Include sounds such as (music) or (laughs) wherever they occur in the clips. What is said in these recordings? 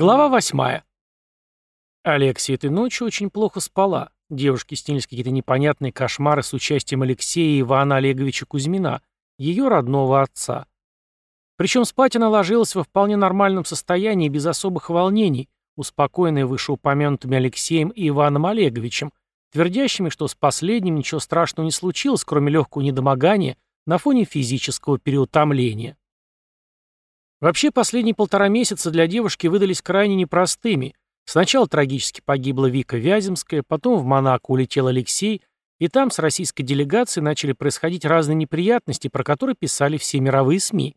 Глава восьмая. Алексия этой ночью очень плохо спала. Девушке снились какие-то непонятные кошмары с участием Алексея и Ивана Олеговича Кузьмина, ее родного отца. Причем спать она ложилась во вполне нормальном состоянии, без особых волнений, успокоенная вышеупомянутыми Алексеем и Иваном Олеговичем, твердящими, что с последним ничего страшного не случилось, кроме легкого недомогания на фоне физического переутомления. Вообще, последние полтора месяца для девушки выдались крайне непростыми. Сначала трагически погибла Вика Вяземская, потом в Монако улетел Алексей, и там с российской делегацией начали происходить разные неприятности, про которые писали все мировые СМИ.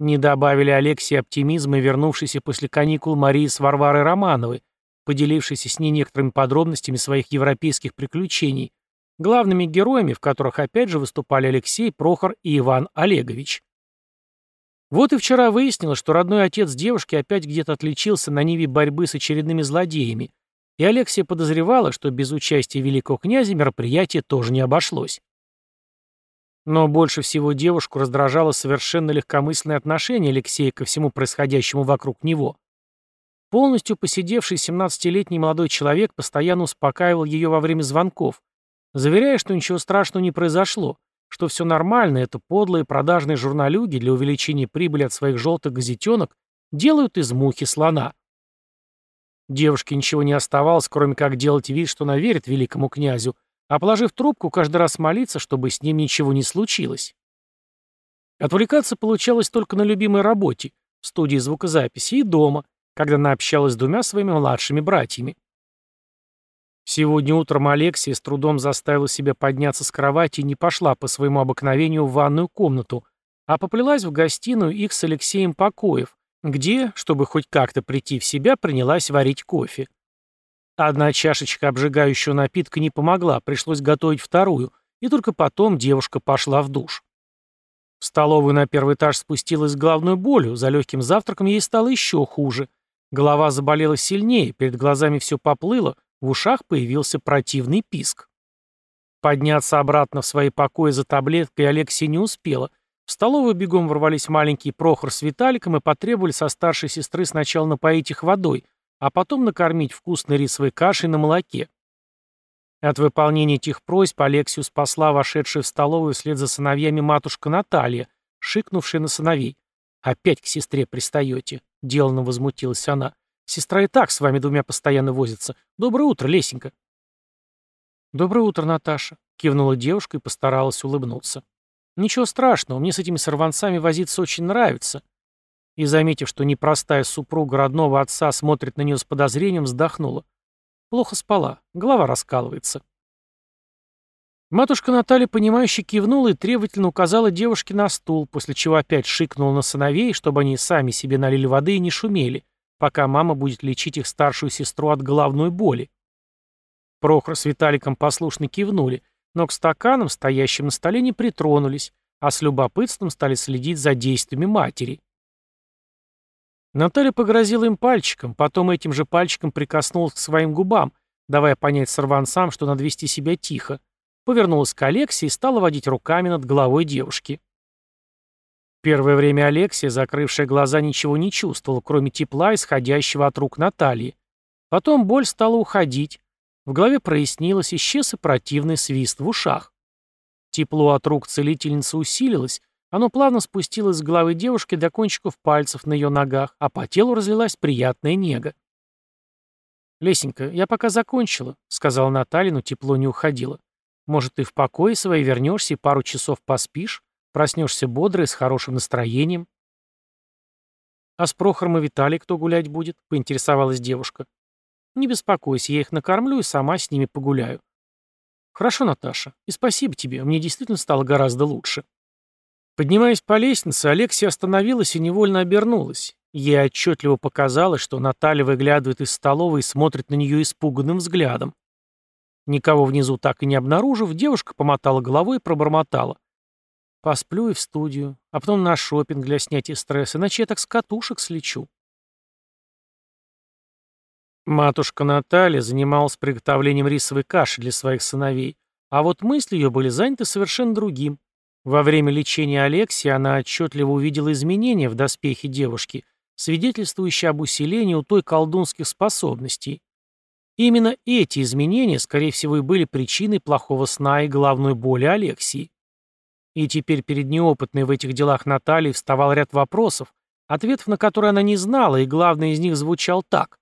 Не добавили Алексей оптимизма и вернувшейся после каникул Марии с Варварой Романовой, поделившейся с ней некоторыми подробностями своих европейских приключений, главными героями, в которых опять же выступали Алексей, Прохор и Иван Олегович. Вот и вчера выяснилось, что родной отец девушки опять где-то отличился на ниве борьбы с очередными злодеями, и Алексия подозревала, что без участия великого князя мероприятие тоже не обошлось. Но больше всего девушку раздражало совершенно легкомысленное отношение Алексея ко всему происходящему вокруг него. Полностью посидевший 17-летний молодой человек постоянно успокаивал ее во время звонков, заверяя, что ничего страшного не произошло, что все нормально, это подлые продажные журналюги для увеличения прибыли от своих желтых газетенок делают из мухи слона. Девушке ничего не оставалось, кроме как делать вид, что она верит великому князю, а положив трубку, каждый раз молиться, чтобы с ним ничего не случилось. Отвлекаться получалось только на любимой работе, в студии звукозаписи и дома, когда она общалась с двумя своими младшими братьями. Сегодня утром Алексия с трудом заставила себя подняться с кровати и не пошла по своему обыкновению в ванную комнату, а поплелась в гостиную их с Алексеем покоев, где, чтобы хоть как-то прийти в себя, принялась варить кофе. Одна чашечка обжигающего напитка не помогла, пришлось готовить вторую, и только потом девушка пошла в душ. В столовую на первый этаж спустилась с головной болью, за легким завтраком ей стало еще хуже. Голова заболела сильнее, перед глазами все поплыло, в ушах появился противный писк. Подняться обратно в свои покои за таблеткой Алексия не успела. В столовую бегом ворвались маленький Прохор с Виталиком и потребовали со старшей сестры сначала напоить их водой, а потом накормить вкусной рисовой кашей на молоке. От выполнения этих просьб Алексию спасла вошедшая в столовую вслед за сыновьями матушка Наталья, шикнувшая на сыновей. «Опять к сестре пристаете», — деланно возмутилась она. Сестра и так с вами двумя постоянно возится. Доброе утро, Лесенька. Доброе утро, Наташа, кивнула девушка и постаралась улыбнуться. Ничего страшного, мне с этими сорванцами возиться очень нравится. И, заметив, что непростая супруга родного отца смотрит на нее с подозрением, вздохнула. Плохо спала, голова раскалывается. Матушка Наталья, понимающе кивнула и требовательно указала девушке на стул, после чего опять шикнула на сыновей, чтобы они сами себе налили воды и не шумели, пока мама будет лечить их старшую сестру от головной боли. Прохор с Виталиком послушно кивнули, но к стаканам, стоящим на столе, не притронулись, а с любопытством стали следить за действиями матери. Наталья погрозила им пальчиком, потом этим же пальчиком прикоснулась к своим губам, давая понять сорванцам, что надо вести себя тихо, повернулась к Алексии и стала водить руками над головой девушки. Первое время Алексия, закрывшая глаза, ничего не чувствовала, кроме тепла, исходящего от рук Натальи. Потом боль стала уходить. В голове прояснилось, исчез и противный свист в ушах. Тепло от рук целительницы усилилось, оно плавно спустилось с головы девушки до кончиков пальцев на ее ногах, а по телу разлилась приятная нега. «Лесенька, я пока закончила», — сказала Наталья, но тепло не уходило. «Может, ты в покое свои вернешься и пару часов поспишь? Проснешься бодрый, с хорошим настроением. «А с Прохором и Виталий кто гулять будет?» — поинтересовалась девушка. «Не беспокойся, я их накормлю и сама с ними погуляю». «Хорошо, Наташа, и спасибо тебе, мне действительно стало гораздо лучше». Поднимаясь по лестнице, Алексия остановилась и невольно обернулась. Ей отчетливо показалось, что Наталья выглядывает из столовой и смотрит на нее испуганным взглядом. Никого внизу так и не обнаружив, девушка помотала головой и пробормотала. Посплю и в студию, а потом на шопинг для снятия стресса, иначе я так с катушек слечу. Матушка Наталья занималась приготовлением рисовой каши для своих сыновей, а вот мысли ее были заняты совершенно другим. Во время лечения Алексии она отчетливо увидела изменения в доспехе девушки, свидетельствующие об усилении у той колдунских способностей. именно эти изменения, скорее всего, и были причиной плохого сна и головной боли Алексии. И теперь перед неопытной в этих делах Натальей вставал ряд вопросов, ответов на которые она не знала, и главный из них звучал так.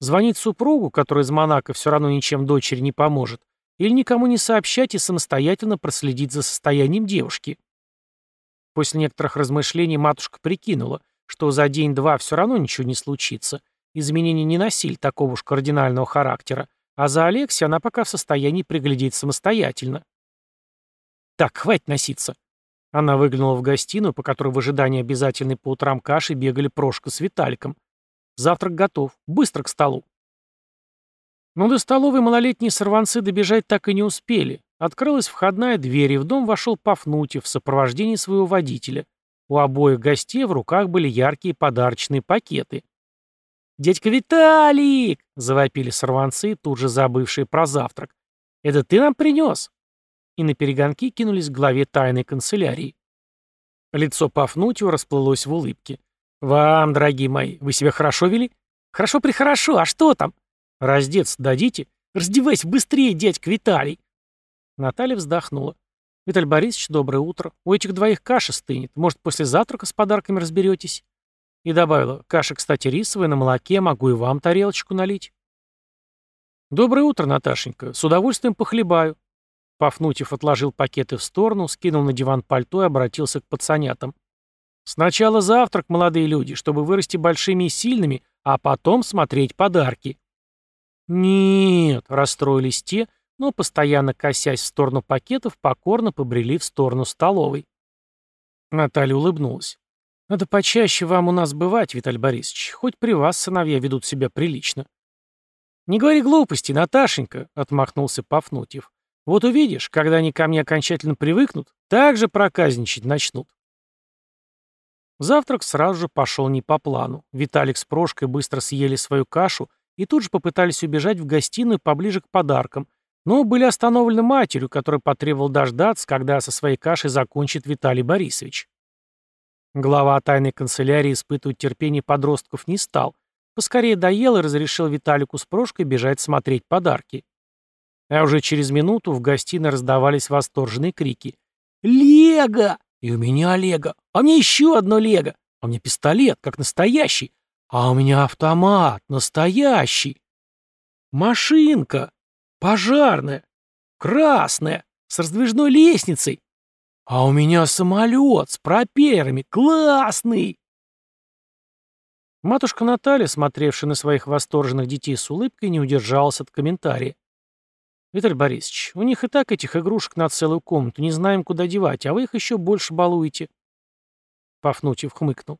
Звонить супругу, который из Монако все равно ничем дочери не поможет, или никому не сообщать и самостоятельно проследить за состоянием девушки. После некоторых размышлений матушка прикинула, что за день-два все равно ничего не случится, изменения не носили такого уж кардинального характера, а за Алексей она пока в состоянии приглядеть самостоятельно. «Так, хватит носиться!» Она выглянула в гостиную, по которой в ожидании обязательной по утрам каши бегали Прошка с Виталиком. «Завтрак готов. Быстро к столу!» Но до столовой малолетние сорванцы добежать так и не успели. Открылась входная дверь, и в дом вошел Пафнутьев в сопровождении своего водителя. У обоих гостей в руках были яркие подарочные пакеты. «Дядька Виталик!» — завопили сорванцы, тут же забывшие про завтрак. «Это ты нам принес?» И на перегонки кинулись к главе тайной канцелярии. Лицо Пафнутьева расплылось в улыбке. «Вам, дорогие мои, вы себя хорошо вели?» «Хорошо-прихорошо, а что там?» «Раздеться дадите?» «Раздевайся быстрее, дядька Виталий!» Наталья вздохнула. «Виталий Борисович, доброе утро. У этих двоих каша стынет. Может, после завтрака с подарками разберетесь?» И добавила, «Каша, кстати, рисовая, на молоке, могу и вам тарелочку налить». «Доброе утро, Наташенька. С удовольствием похлебаю». Пафнутьев отложил пакеты в сторону, скинул на диван пальто и обратился к пацанятам. «Сначала завтрак, молодые люди, чтобы вырасти большими и сильными, а потом смотреть подарки». «Нет», — расстроились те, но, постоянно косясь в сторону пакетов, покорно побрели в сторону столовой. Наталья улыбнулась. «Надо почаще вам у нас бывать, Виталий Борисович. Хоть при вас сыновья ведут себя прилично». «Не говори глупости, Наташенька», — отмахнулся Пафнутьев. «Вот увидишь, когда они ко мне окончательно привыкнут, так же проказничать начнут». Завтрак сразу же пошел не по плану. Виталик с Прошкой быстро съели свою кашу и тут же попытались убежать в гостиную поближе к подаркам, но были остановлены матерью, которая потребовала дождаться, когда со своей кашей закончит Виталий Борисович. Глава тайной канцелярии испытывать терпение подростков не стал, поскорее доел и разрешил Виталику с Прошкой бежать смотреть подарки. А уже через минуту в гостиной раздавались восторженные крики. «Лего! И у меня Лего! А мне еще одно Лего! А мне пистолет, как настоящий! А у меня автомат, настоящий! Машинка! Пожарная. Красная. С раздвижной лестницей. А у меня самолет с пропеллерами. Классный. Матушка Наталья, смотревшая на своих восторженных детей с улыбкой, не удержалась от комментария. «Виталий Борисович, у них и так этих игрушек на целую комнату, не знаем, куда девать, а вы их еще больше балуете». Пафнутьев хмыкнул.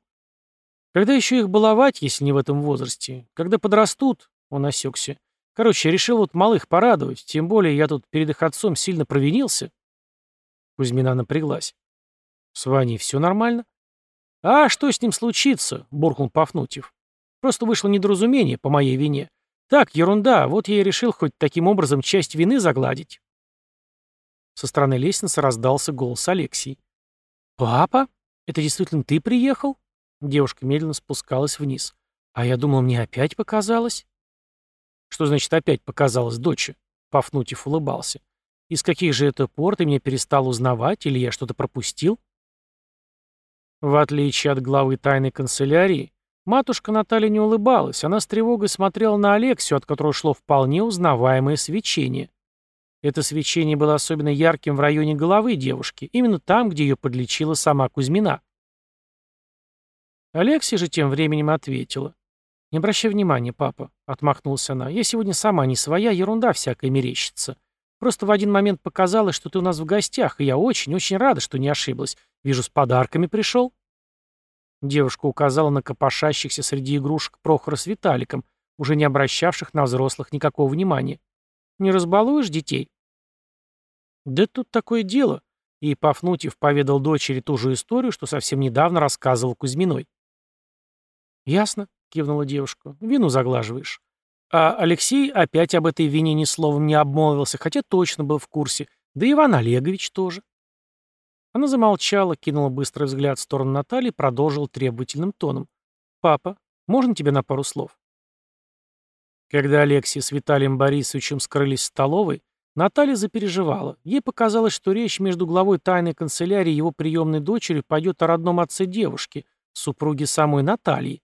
«Когда еще их баловать, если не в этом возрасте? Когда подрастут?» — он осекся. Короче, решил вот малых порадовать, тем более я тут перед их отцом сильно провинился. Кузьмина напряглась. С Ваней все нормально? А что с ним случится? буркнул Пафнутьев. Просто вышло недоразумение по моей вине. Так, ерунда, вот я и решил хоть таким образом часть вины загладить. Со стороны лестницы раздался голос Алексей. «Папа? Это действительно ты приехал?» Девушка медленно спускалась вниз. «А я думал, мне опять показалось?» Что значит опять показалось дочь? Пафнутьев улыбался. Из каких же это пор ты меня перестал узнавать, или я что-то пропустил? В отличие от главы тайной канцелярии, матушка Наталья не улыбалась, она с тревогой смотрела на Алексию, от которого шло вполне узнаваемое свечение. Это свечение было особенно ярким в районе головы девушки, именно там, где ее подлечила сама Кузьмина. Алексия же тем временем ответила. «Не обращай внимания, папа», — отмахнулась она. «Я сегодня сама не своя, ерунда всякая мерещится. Просто в один момент показалось, что ты у нас в гостях, и я очень-очень рада, что не ошиблась. Вижу, с подарками пришел». Девушка указала на копошащихся среди игрушек Прохора с Виталиком, уже не обращавших на взрослых никакого внимания. «Не разбалуешь детей?» «Да тут такое дело», и Пафнутьев поведал дочери ту же историю, что совсем недавно рассказывал Кузьминой. «Ясно», — кивнула девушка. «Вину заглаживаешь». А Алексей опять об этой вине ни словом не обмолвился, хотя точно был в курсе. Да Иван Олегович тоже. Она замолчала, кинула быстрый взгляд в сторону Натальи и продолжила требовательным тоном. «Папа, можно тебе на пару слов?» Когда Алексей с Виталием Борисовичем скрылись в столовой, Наталья запереживала. Ей показалось, что речь между главой тайной канцелярии и его приемной дочерью пойдет о родном отце девушки, супруге самой Натальи.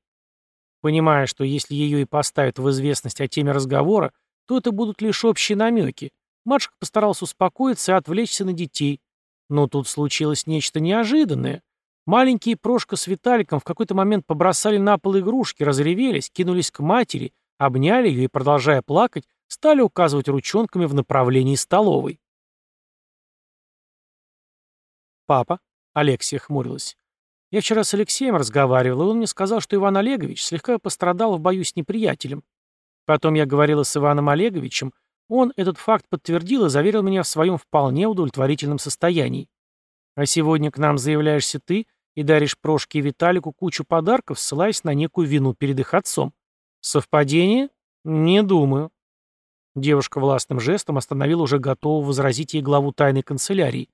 Понимая, что если ее и поставят в известность о теме разговора, то это будут лишь общие намеки, Матушка постарался успокоиться и отвлечься на детей. Но тут случилось нечто неожиданное. Маленькие Прошка с Виталиком в какой-то момент побросали на пол игрушки, разревелись, кинулись к матери, обняли ее и, продолжая плакать, стали указывать ручонками в направлении столовой. «Папа», — Алексия хмурилась, — «я вчера с Алексеем разговаривал, и он мне сказал, что Иван Олегович слегка пострадал в бою с неприятелем. Потом я говорила с Иваном Олеговичем, он этот факт подтвердил и заверил меня в своем вполне удовлетворительном состоянии. А сегодня к нам заявляешься ты и даришь Прошке и Виталику кучу подарков, ссылаясь на некую вину перед их отцом. Совпадение? Не думаю. Девушка властным жестом остановила уже готового возразить ей главу тайной канцелярии.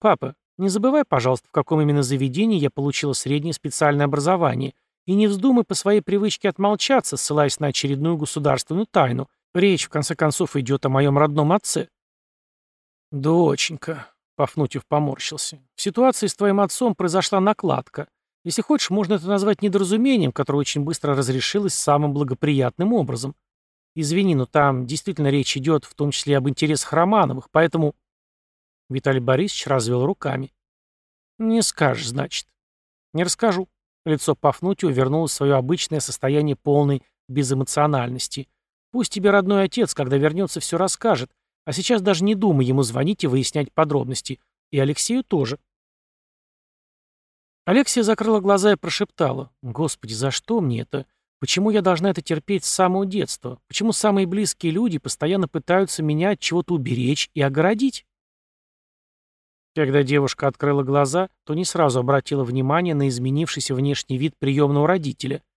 «Папа, не забывай, пожалуйста, в каком именно заведении я получила среднее специальное образование, и не вздумай по своей привычке отмолчаться, ссылаясь на очередную государственную тайну, Речь, в конце концов, идет о моем родном отце. Доченька, Пафнутьев поморщился, в ситуации с твоим отцом произошла накладка. Если хочешь, можно это назвать недоразумением, которое очень быстро разрешилось самым благоприятным образом. Извини, но там действительно речь идет в том числе об интересах Романовых, поэтому... Виталий Борисович развел руками. Не скажешь, значит. Не расскажу. Лицо Пафнутьева вернулось в свое обычное состояние полной безэмоциональности. Пусть тебе родной отец, когда вернется, все расскажет, а сейчас даже не думай ему звонить и выяснять подробности. И Алексею тоже. Алексия закрыла глаза и прошептала. «Господи, за что мне это? Почему я должна это терпеть с самого детства? Почему самые близкие люди постоянно пытаются меня от чего-то уберечь и огородить?» Когда девушка открыла глаза, то не сразу обратила внимание на изменившийся внешний вид приемного родителя –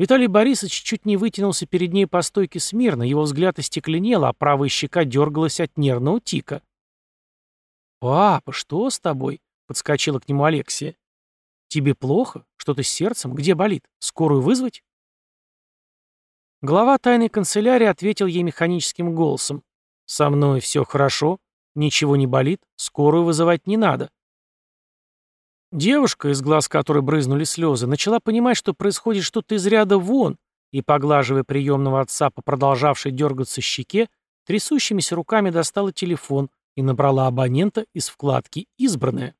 Виталий Борисович чуть не вытянулся перед ней по стойке смирно, его взгляд остекленел, а правая щека дергалась от нервного тика. «Папа, что с тобой?» — подскочила к нему Алексия. «Тебе плохо? Что-то с сердцем? Где болит? Скорую вызвать?» Глава тайной канцелярии ответил ей механическим голосом. «Со мной все хорошо, ничего не болит, скорую вызывать не надо». Девушка, из глаз которой брызнули слезы, начала понимать, что происходит что-то из ряда вон, и, поглаживая приемного отца по продолжавшей дергаться щеке, трясущимися руками достала телефон и набрала абонента из вкладки «Избранное».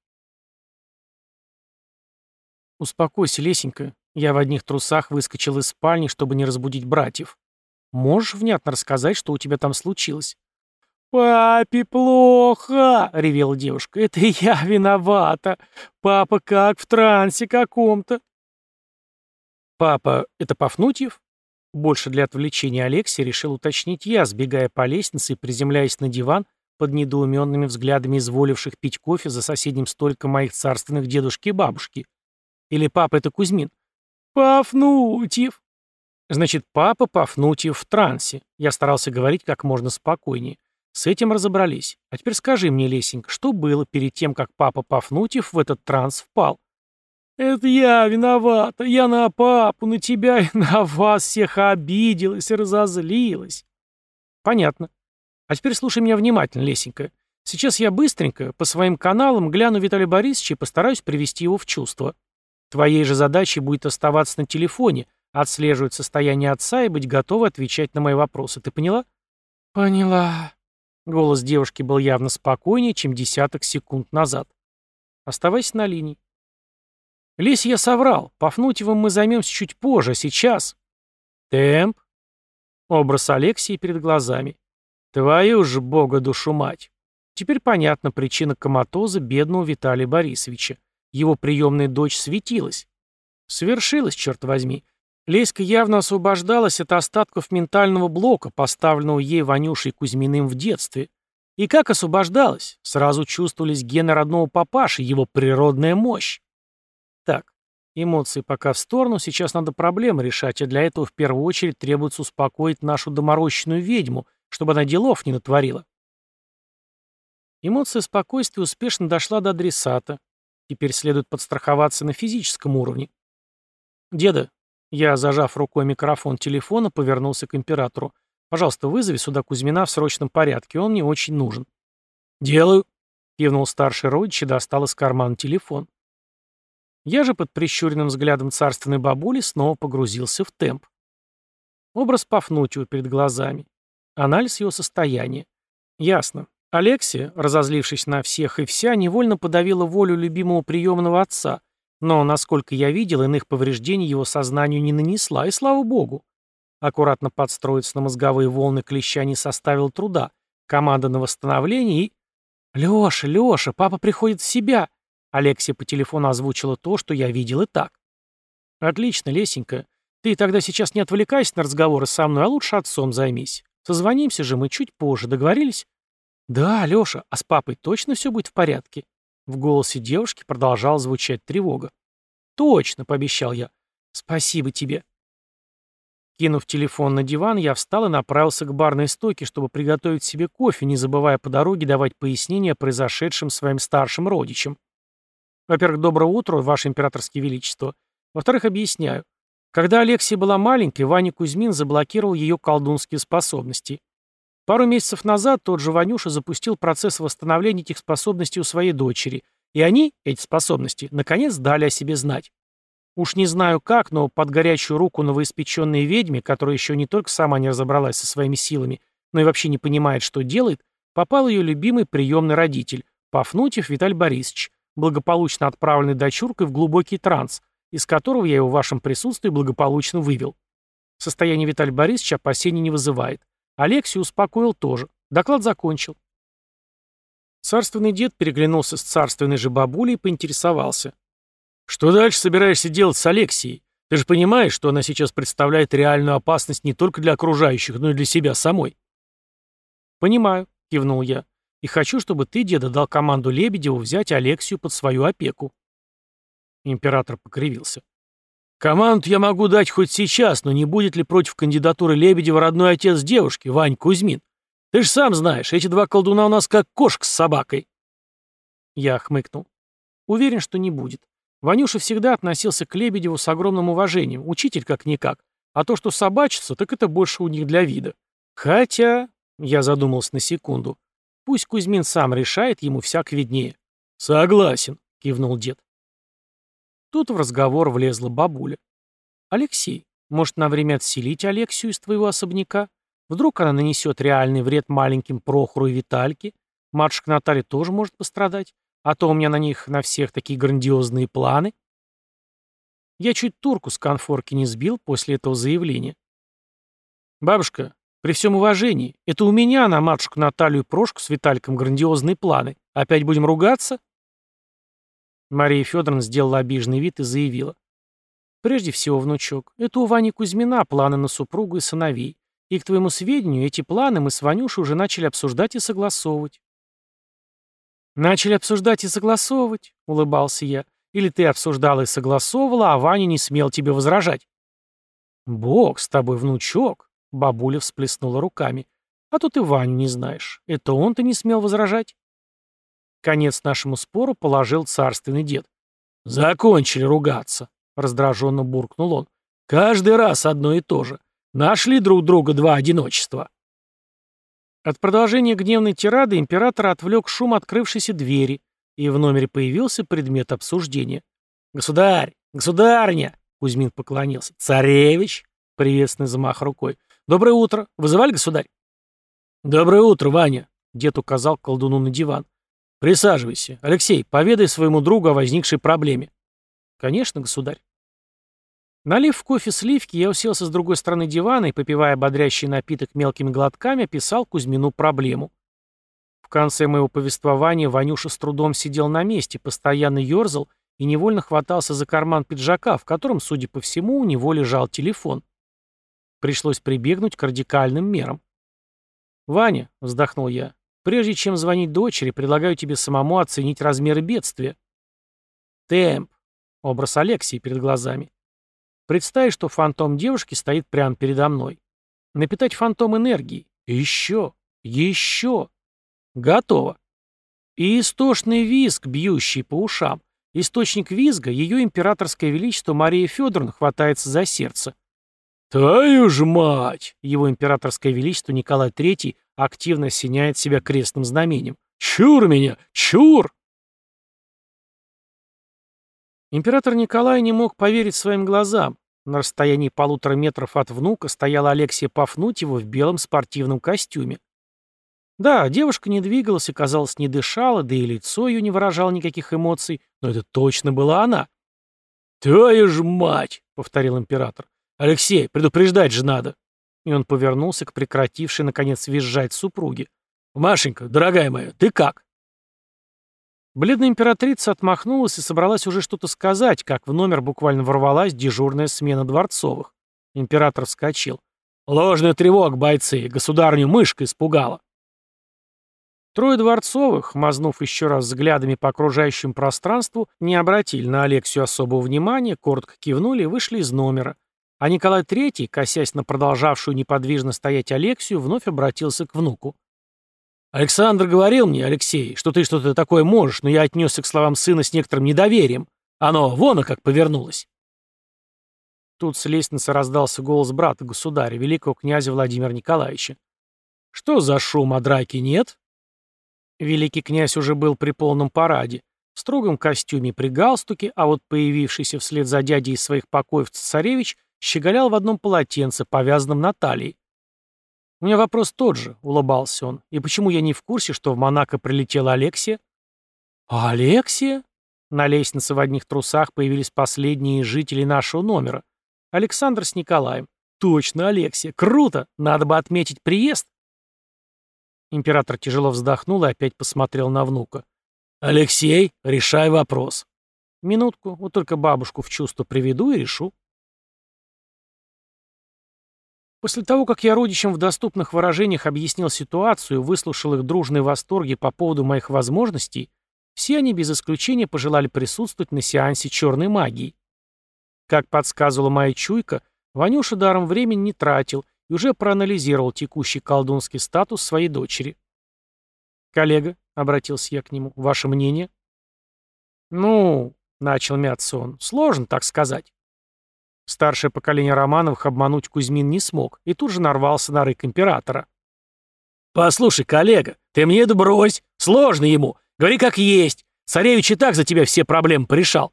«Успокойся, Лесенька. Я в одних трусах выскочил из спальни, чтобы не разбудить братьев. Можешь внятно рассказать, что у тебя там случилось?» «Папе плохо!» — ревела девушка. «Это я виновата! Папа как в трансе каком-то!» «Папа, это Пафнутьев?» Больше для отвлечения Алексей решил уточнить я, сбегая по лестнице и приземляясь на диван под недоуменными взглядами изволивших пить кофе за соседним столиком моих царственных дедушки и бабушки. Или папа это Кузьмин? «Пафнутьев!» Значит, папа Пафнутьев в трансе. Я старался говорить как можно спокойнее. С этим разобрались. А теперь скажи мне, Лесенька, что было перед тем, как папа Пафнутьев в этот транс впал? Это я виновата. Я на папу, на тебя (laughs) и на вас всех обиделась и разозлилась. Понятно. А теперь слушай меня внимательно, Лесенька. Сейчас я быстренько по своим каналам гляну Виталия Борисовича и постараюсь привести его в чувство. Твоей же задачей будет оставаться на телефоне, отслеживать состояние отца и быть готовой отвечать на мои вопросы. Ты поняла? Поняла. Голос девушки был явно спокойнее, чем десяток секунд назад. Оставайся на линии. Лесь, я соврал. Пафнутьевым мы займемся чуть позже, сейчас... Темп. Образ Алексии перед глазами. Твою же бога душу мать. Теперь понятна причина коматоза бедного Виталия Борисовича. Его приемная дочь светилась. Свершилось, черт возьми. Леська явно освобождалась от остатков ментального блока, поставленного ей Ванюшей Кузьминым в детстве. И как освобождалась? Сразу чувствовались гены родного папаши, его природная мощь. Так, эмоции пока в сторону, сейчас надо проблемы решать, а для этого в первую очередь требуется успокоить нашу доморощенную ведьму, чтобы она делов не натворила. Эмоция спокойствия успешно дошла до адресата. Теперь следует подстраховаться на физическом уровне. «Деда». Я, зажав рукой микрофон телефона, повернулся к императору. «Пожалуйста, вызови сюда Кузьмина в срочном порядке, он мне очень нужен». «Делаю», — кивнул старший родич и достал из кармана телефон. Я же под прищуренным взглядом царственной бабули снова погрузился в темп. Образ Пафнутьева перед глазами. Анализ его состояния. Ясно. Алексия, разозлившись на всех и вся, невольно подавила волю любимого приемного отца, но, насколько я видел, иных повреждений его сознанию не нанесла, и слава богу. Аккуратно подстроиться на мозговые волны клеща не составил труда. Команда на восстановление и... «Леша, Леша, папа приходит в себя!» Алексия по телефону озвучила то, что я видел и так. «Отлично, Лесенька. Ты тогда сейчас не отвлекайся на разговоры со мной, а лучше отцом займись. Созвонимся же мы чуть позже, договорились?» «Да, Леша, а с папой точно все будет в порядке?» В голосе девушки продолжала звучать тревога. «Точно», — пообещал я. «Спасибо тебе». Кинув телефон на диван, я встал и направился к барной стойке, чтобы приготовить себе кофе, не забывая по дороге давать пояснения о произошедшем своим старшим родичам. Во-первых, доброе утро, Ваше Императорское Величество. Во-вторых, объясняю. Когда Алексия была маленькой, Ваня Кузьмин заблокировал ее колдунские способности. Пару месяцев назад тот же Ванюша запустил процесс восстановления этих способностей у своей дочери, и они, эти способности, наконец дали о себе знать. Уж не знаю как, но под горячую руку новоиспеченной ведьме, которая еще не только сама не разобралась со своими силами, но и вообще не понимает, что делает, попал ее любимый приемный родитель, Пафнутьев Виталий Борисович, благополучно отправленный дочуркой в глубокий транс, из которого я его в вашем присутствии благополучно вывел. Состояние Виталия Борисовича опасений не вызывает. Алексию успокоил тоже. Доклад закончил. Царственный дед переглянулся с царственной же бабулей и поинтересовался. «Что дальше собираешься делать с Алексией? Ты же понимаешь, что она сейчас представляет реальную опасность не только для окружающих, но и для себя самой?» «Понимаю», — кивнул я. «И хочу, чтобы ты, деда, дал команду Лебедеву взять Алексию под свою опеку». Император покривился. «Команду я могу дать хоть сейчас, но не будет ли против кандидатуры Лебедева родной отец девушки, Вань Кузьмин? Ты же сам знаешь, эти два колдуна у нас как кошка с собакой». Я хмыкнул. Уверен, что не будет. Ванюша всегда относился к Лебедеву с огромным уважением, учитель как-никак. А то, что собачится, так это больше у них для вида. Хотя, я задумался на секунду, пусть Кузьмин сам решает, ему всяк виднее. Согласен, кивнул дед. Тут в разговор влезла бабуля. «Алексей, может, на время отселить Алексию из твоего особняка? Вдруг она нанесет реальный вред маленьким Прохору и Витальке? Матушка Наталья тоже может пострадать. А то у меня на них на всех такие грандиозные планы». Я чуть турку с конфорки не сбил после этого заявления. «Бабушка, при всем уважении, это у меня на матушку Наталью и Прошку с Витальком грандиозные планы. Опять будем ругаться?» Мария Федоровна сделала обиженный вид и заявила. «Прежде всего, внучок, это у Вани Кузьмина планы на супругу и сыновей. И, к твоему сведению, эти планы мы с Ванюшей уже начали обсуждать и согласовывать». «Начали обсуждать и согласовывать?» — улыбался я. «Или ты обсуждала и согласовывала, а Ваня не смел тебе возражать?» «Бог с тобой, внучок!» — бабуля всплеснула руками. «А то ты Ваню не знаешь. Это он-то не смел возражать?» Конец нашему спору положил царственный дед. «Закончили ругаться», — раздраженно буркнул он. «Каждый раз одно и то же. Нашли друг друга два одиночества». От продолжения гневной тирады императора отвлек шум открывшейся двери, и в номере появился предмет обсуждения. «Государь! Государня!» — Кузьмин поклонился. «Царевич!» — приветственный замах рукой. «Доброе утро! Вызывали, государь?» «Доброе утро, Ваня!» — дед указал колдуну на диван. «Присаживайся. Алексей, поведай своему другу о возникшей проблеме». «Конечно, государь». Налив в кофе сливки, я уселся с другой стороны дивана и, попивая бодрящий напиток мелкими глотками, описал Кузьмину проблему. В конце моего повествования Ванюша с трудом сидел на месте, постоянно ерзал и невольно хватался за карман пиджака, в котором, судя по всему, у него лежал телефон. Пришлось прибегнуть к радикальным мерам. «Ваня», — вздохнул я, Прежде чем звонить дочери, предлагаю тебе самому оценить размеры бедствия. Темп. Образ Алексии перед глазами. Представь, что фантом девушки стоит прямо передо мной. Напитать фантом энергией. Еще. Еще. Готово. И истошный визг, бьющий по ушам. Источник визга — ее императорское величество Мария Федоровна хватается за сердце. «Твою ж мать!» Его императорское величество Николай III активно осеняет себя крестным знамением. «Чур меня! Чур!» Император Николай не мог поверить своим глазам. На расстоянии полутора метров от внука стояла Алексия Пафнутьева в белом спортивном костюме. Да, девушка не двигалась и, казалось, не дышала, да и лицо ее не выражало никаких эмоций, но это точно была она. «Твою ж мать!» — повторил император. «Алексей, предупреждать же надо!» И он повернулся к прекратившей, наконец, визжать супруге. «Машенька, дорогая моя, ты как?» Бледная императрица отмахнулась и собралась уже что-то сказать, как в номер буквально ворвалась дежурная смена дворцовых. Император вскочил. «Ложная тревога, бойцы! Государню мышка испугала!» Трое дворцовых, мазнув еще раз взглядами по окружающему пространству, не обратили на Алексию особого внимания, коротко кивнули и вышли из номера. А Николай III, косясь на продолжавшую неподвижно стоять Алексию, вновь обратился к внуку. «Александр говорил мне, Алексей, что ты что-то такое можешь, но я отнесся к словам сына с некоторым недоверием. Оно вон и как повернулось». Тут с лестницы раздался голос брата государя, великого князя Владимира Николаевича. «Что за шум, а драки нет?» Великий князь уже был при полном параде, в строгом костюме при галстуке, а вот появившийся вслед за дядей из своих покоев цесаревич щеголял в одном полотенце, повязанном на талии. «У меня вопрос тот же», — улыбался он. «И почему я не в курсе, что в Монако прилетела Алексия?» «А Алексия?» На лестнице в одних трусах появились последние жители нашего номера. Александр с Николаем. «Точно, Алексия! Круто! Надо бы отметить приезд!» Император тяжело вздохнул и опять посмотрел на внука. «Алексей, решай вопрос». «Минутку, вот только бабушку в чувство приведу и решу». После того, как я родичам в доступных выражениях объяснил ситуацию, выслушал их дружные восторги по поводу моих возможностей, все они без исключения пожелали присутствовать на сеансе черной магии. Как подсказывала моя чуйка, Ванюша даром времени не тратил и уже проанализировал текущий колдунский статус своей дочери. «Коллега», — обратился я к нему, — «ваше мнение?» «Ну», — начал мяться он, — «сложно так сказать». Старшее поколение Романовых обмануть Кузьмин не смог и тут же нарвался на рык императора. «Послушай, коллега, ты мне это брось, сложно ему, говори как есть, царевич и так за тебя все проблемы порешал».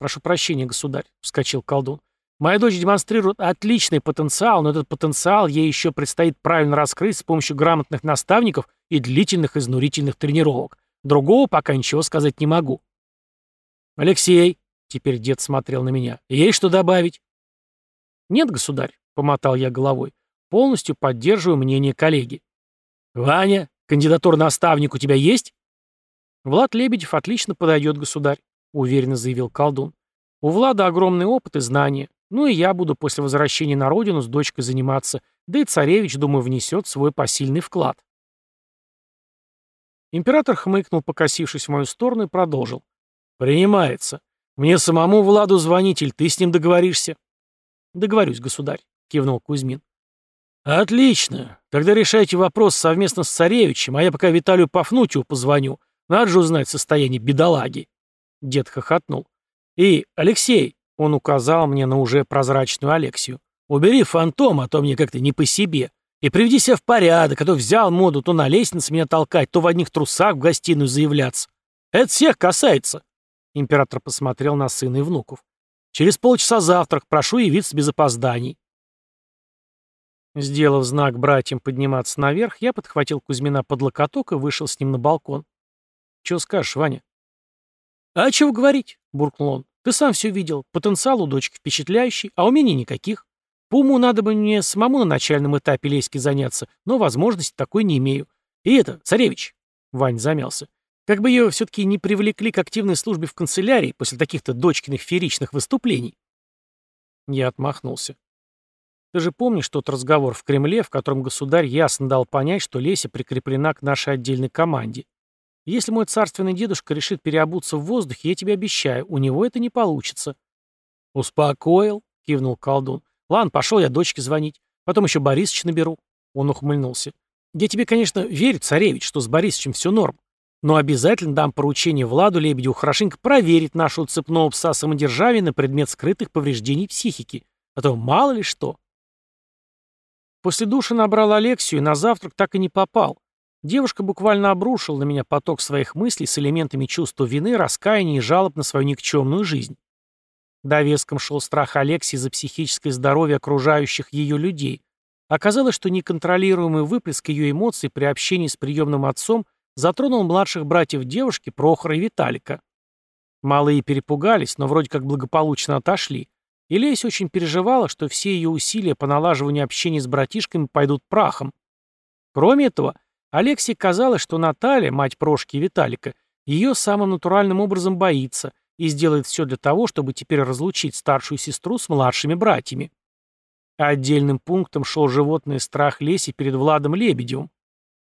«Прошу прощения, государь», — вскочил колдун. Моя дочь демонстрирует отличный потенциал, но этот потенциал ей еще предстоит правильно раскрыть с помощью грамотных наставников и длительных изнурительных тренировок. Другого пока ничего сказать не могу. «Алексей», — теперь дед смотрел на меня, — «есть что добавить?» «Нет, государь», — помотал я головой, — «полностью поддерживаю мнение коллеги». «Ваня, кандидатура наставник у тебя есть?» «Влад Лебедев отлично подойдет, государь», — уверенно заявил колдун. «У Влада огромный опыт и знания. Ну и я буду после возвращения на родину с дочкой заниматься, да и царевич, думаю, внесет свой посильный вклад. Император хмыкнул, покосившись в мою сторону, и продолжил. «Принимается. Мне самому Владу звонить, или ты с ним договоришься?» «Договорюсь, государь», — кивнул Кузьмин. «Отлично. Тогда решайте вопрос совместно с царевичем, а я пока Виталию Пафнутьеву позвоню. Надо же узнать состояние бедолаги». Дед хохотнул. «И, Алексей, он указал мне на уже прозрачную Алексию. «Убери фантом, а то мне как-то не по себе. И приведи себя в порядок, а то взял моду то на лестнице меня толкать, то в одних трусах в гостиную заявляться. Это всех касается». Император посмотрел на сына и внуков. «Через полчаса завтрак. Прошу явиться без опозданий». Сделав знак братьям подниматься наверх, я подхватил Кузьмина под локоток и вышел с ним на балкон. «Чего скажешь, Ваня?» «А чего говорить?» — буркнул он. Ты сам все видел. Потенциал у дочки впечатляющий, а умений никаких. По уму надо бы мне самому на начальном этапе леськи заняться, но возможности такой не имею. И это, царевич, Вань замялся, как бы ее все-таки не привлекли к активной службе в канцелярии после таких-то дочкиных фееричных выступлений. Я отмахнулся. Ты же помнишь тот разговор в Кремле, в котором государь ясно дал понять, что Леся прикреплена к нашей отдельной команде. Если мой царственный дедушка решит переобуться в воздухе, я тебе обещаю, у него это не получится. Успокоил, кивнул колдун. Ладно, пошел я дочке звонить. Потом еще Борисыч наберу. Он ухмыльнулся. Я тебе, конечно, верю, царевич, что с Борисычем все норм. Но обязательно дам поручение Владу Лебедеву хорошенько проверить нашего цепного пса самодержавия на предмет скрытых повреждений психики, а то мало ли что. После душа набрал Алексию и на завтрак так и не попал. Девушка буквально обрушила на меня поток своих мыслей с элементами чувства вины, раскаяния и жалоб на свою никчемную жизнь. Довеском шел страх Алексии за психическое здоровье окружающих ее людей. Оказалось, что неконтролируемый выплеск ее эмоций при общении с приемным отцом затронул младших братьев девушки Прохора и Виталика. Малые перепугались, но вроде как благополучно отошли. И Леся очень переживала, что все ее усилия по налаживанию общения с братишками пойдут прахом. Кроме этого, Алексей казалось, что Наталья, мать Прошки и Виталика, ее самым натуральным образом боится и сделает все для того, чтобы теперь разлучить старшую сестру с младшими братьями. Отдельным пунктом шел животный страх Леси перед Владом Лебедевым.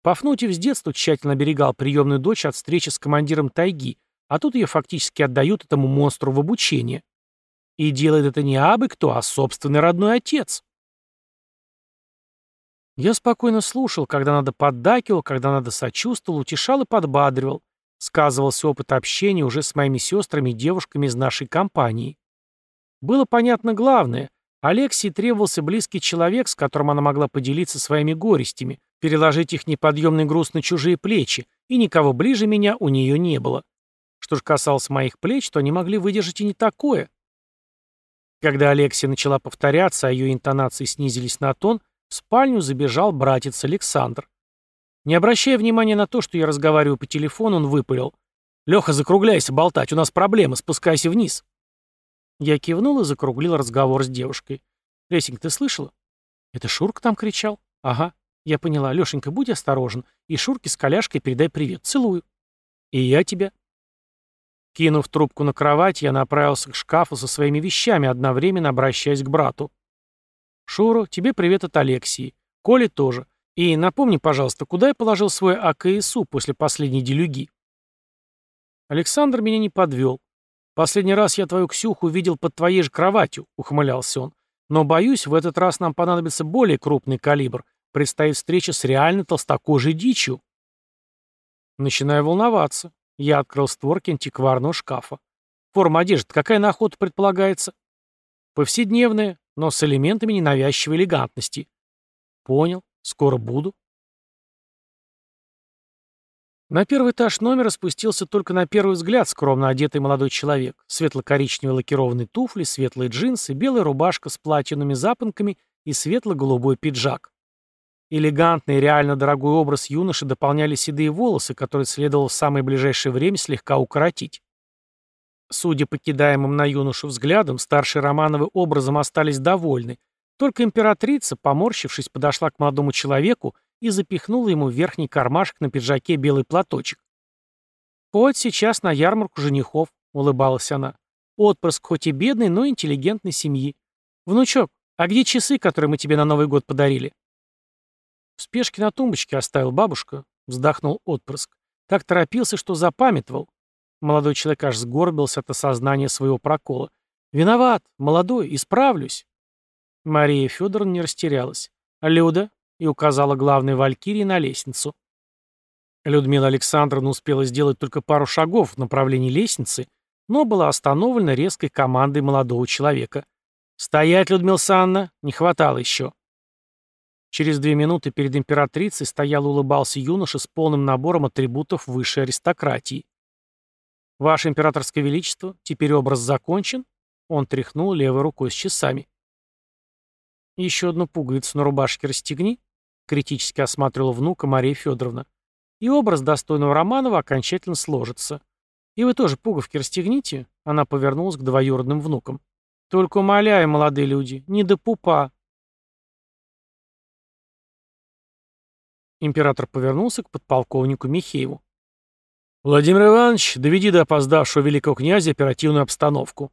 Пафнутьев с детства тщательно оберегал приемную дочь от встречи с командиром тайги, а тут ее фактически отдают этому монстру в обучение. И делает это не абы кто, а собственный родной отец. Я спокойно слушал, когда надо поддакивал, когда надо сочувствовал, утешал и подбадривал. Сказывался опыт общения уже с моими сестрами и девушками из нашей компании. Было понятно главное. Алексии требовался близкий человек, с которым она могла поделиться своими горестями, переложить их неподъемный груз на чужие плечи, и никого ближе меня у нее не было. Что же касалось моих плеч, то они могли выдержать и не такое. Когда Алексия начала повторяться, а ее интонации снизились на тон, в спальню забежал братец Александр. Не обращая внимания на то, что я разговариваю по телефону, он выпалил. «Леха, закругляйся болтать, у нас проблемы, спускайся вниз». Я кивнул и закруглил разговор с девушкой. «Лесенька, ты слышала?» «Это Шурка там кричал?» «Ага». Я поняла. Лешенька, будь осторожен. И Шурке с коляшкой передай привет. Целую. И я тебя. Кинув трубку на кровать, я направился к шкафу со своими вещами, одновременно обращаясь к брату. «Шуру, тебе привет от Алексии. Коле тоже. И напомни, пожалуйста, куда я положил свой АКСУ после последней делюги?» Александр меня не подвел. «Последний раз я твою Ксюху видел под твоей же кроватью», — ухмылялся он. «Но, боюсь, в этот раз нам понадобится более крупный калибр. Предстоит встреча с реально толстокожей дичью. Начинаю волноваться. Я открыл створки антикварного шкафа. Форма одежды какая на охоту предполагается? Повседневная, но с элементами ненавязчивой элегантности. Понял. Скоро буду. На первый этаж номера спустился только на первый взгляд скромно одетый молодой человек. Светло-коричневые лакированные туфли, светлые джинсы, белая рубашка с платиновыми запонками и светло-голубой пиджак. Элегантный реально дорогой образ юноши дополняли седые волосы, которые следовало в самое ближайшее время слегка укоротить. Судя по кидаемым на юношу взглядам, старшие Романовы образом остались довольны. Только императрица, поморщившись, подошла к молодому человеку и запихнула ему в верхний кармашек на пиджаке белый платочек. «Хоть сейчас на ярмарку женихов», — улыбалась она. «Отпрыск хоть и бедный, но интеллигентной семьи. Внучок, а где часы, которые мы тебе на Новый год подарили?» «В спешке на тумбочке оставил бабушка», — вздохнул отпрыск. «Так торопился, что запамятовал». Молодой человек аж сгорбился от осознания своего прокола. «Виноват, молодой, исправлюсь». Мария Федоровна не растерялась. «Люда», — и указала главной валькирии на лестницу. Людмила Александровна успела сделать только пару шагов в направлении лестницы, но была остановлена резкой командой молодого человека. «Стоять, Людмила Санна! Не хватало еще!» Через две минуты перед императрицей стоял и улыбался юноша с полным набором атрибутов высшей аристократии. «Ваше императорское величество, теперь образ закончен?» Он тряхнул левой рукой с часами. «Еще одну пуговицу на рубашке расстегни», — критически осматривала внука Мария Федоровна. «И образ достойного Романова окончательно сложится. И вы тоже пуговки расстегните», — она повернулась к двоюродным внукам. «Только умоляю, молодые люди, не до пупа, Император повернулся к подполковнику Михееву. «Владимир Иванович, доведи до опоздавшего великого князя оперативную обстановку».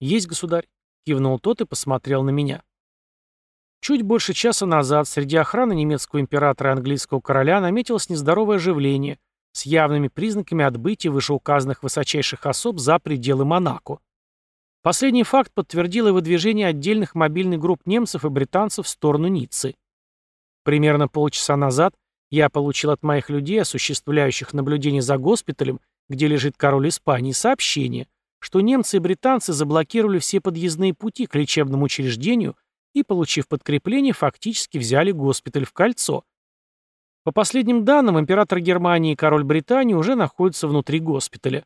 «Есть, государь», — кивнул тот и посмотрел на меня. Чуть больше часа назад среди охраны немецкого императора и английского короля наметилось нездоровое оживление с явными признаками отбытия вышеуказанных высочайших особ за пределы Монако. Последний факт подтвердил и выдвижение отдельных мобильных групп немцев и британцев в сторону Ниццы. Примерно полчаса назад Я получил от моих людей, осуществляющих наблюдение за госпиталем, где лежит король Испании, сообщение, что немцы и британцы заблокировали все подъездные пути к лечебному учреждению и, получив подкрепление, фактически взяли госпиталь в кольцо. По последним данным, император Германии и король Британии уже находятся внутри госпиталя.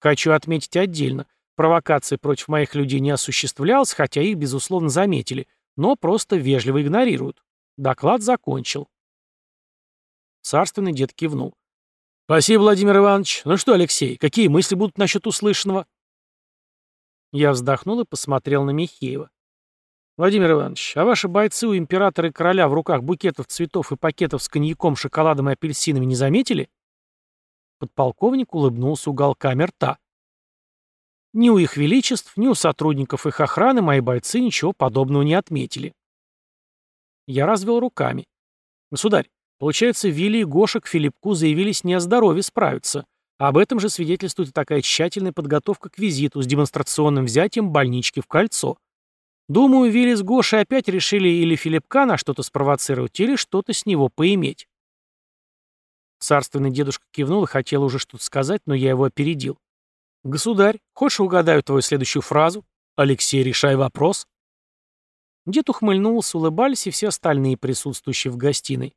Хочу отметить отдельно, провокация против моих людей не осуществлялась, хотя их, безусловно, заметили, но просто вежливо игнорируют. Доклад закончил. Царственный дед кивнул. «Спасибо, Владимир Иванович. Ну что, Алексей, какие мысли будут насчет услышанного?» Я вздохнул и посмотрел на Михеева. «Владимир Иванович, а ваши бойцы у императора и короля в руках букетов цветов и пакетов с коньяком, шоколадом и апельсинами не заметили?» Подполковник улыбнулся уголками рта. Ни у их величеств, ни у сотрудников их охраны мои бойцы ничего подобного не отметили. Я развел руками. «Государь, получается, Вилли и Гоша к Филиппку заявились не о здоровье справиться. Об этом же свидетельствует и такая тщательная подготовка к визиту с демонстрационным взятием больнички в кольцо. Думаю, Вилли с Гошей опять решили или Филиппка на что-то спровоцировать, или что-то с него поиметь». Царственный дедушка кивнул и хотел уже что-то сказать, но я его опередил. «Государь, хочешь угадаю твою следующую фразу? Алексей, решай вопрос». Дед ухмыльнулся, улыбались и все остальные присутствующие в гостиной.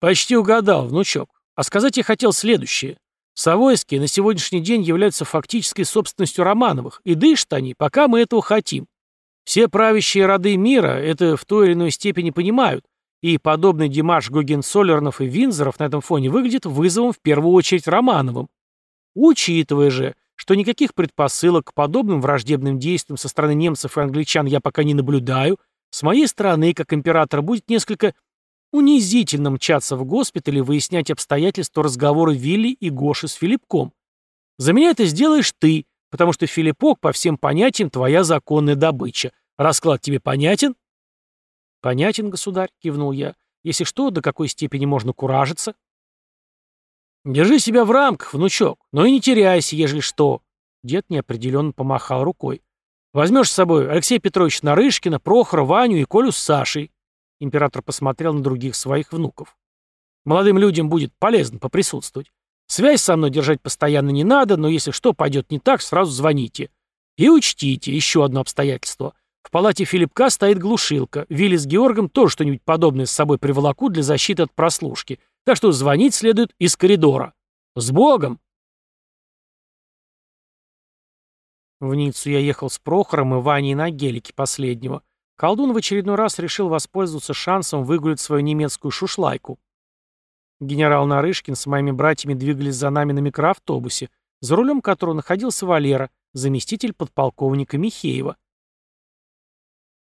«Почти угадал, внучок. А сказать я хотел следующее. Савойские на сегодняшний день являются фактической собственностью Романовых, и дышат они, пока мы этого хотим. Все правящие роды мира это в той или иной степени понимают, и подобный Димаш Гогенцоллернов и Винзоров на этом фоне выглядит вызовом в первую очередь Романовым. Учитывая же, что никаких предпосылок к подобным враждебным действиям со стороны немцев и англичан я пока не наблюдаю, с моей стороны, как императора, будет несколько унизительно мчаться в госпиталь и выяснять обстоятельства разговора Вилли и Гоши с Филиппком. За меня это сделаешь ты, потому что Филиппок по всем понятиям твоя законная добыча. Расклад тебе понятен? Понятен, государь, кивнул я. Если что, до какой степени можно куражиться? «Держи себя в рамках, внучок, но и не теряйся, ежели что». Дед неопределенно помахал рукой. «Возьмешь с собой Алексея Петровича Нарышкина, Прохора, Ваню и Колю с Сашей». Император посмотрел на других своих внуков. «Молодым людям будет полезно поприсутствовать. Связь со мной держать постоянно не надо, но если что пойдет не так, сразу звоните. И учтите еще одно обстоятельство. В палате Филиппка стоит глушилка. Вилли с Георгом тоже что-нибудь подобное с собой приволокут для защиты от прослушки. Так что звонить следует из коридора. С Богом! В Ниццу я ехал с Прохором и Ваней на гелике последнего. Колдун в очередной раз решил воспользоваться шансом выгулять свою немецкую шушлайку. Генерал Нарышкин с моими братьями двигались за нами на микроавтобусе, за рулем которого находился Валера, заместитель подполковника Михеева.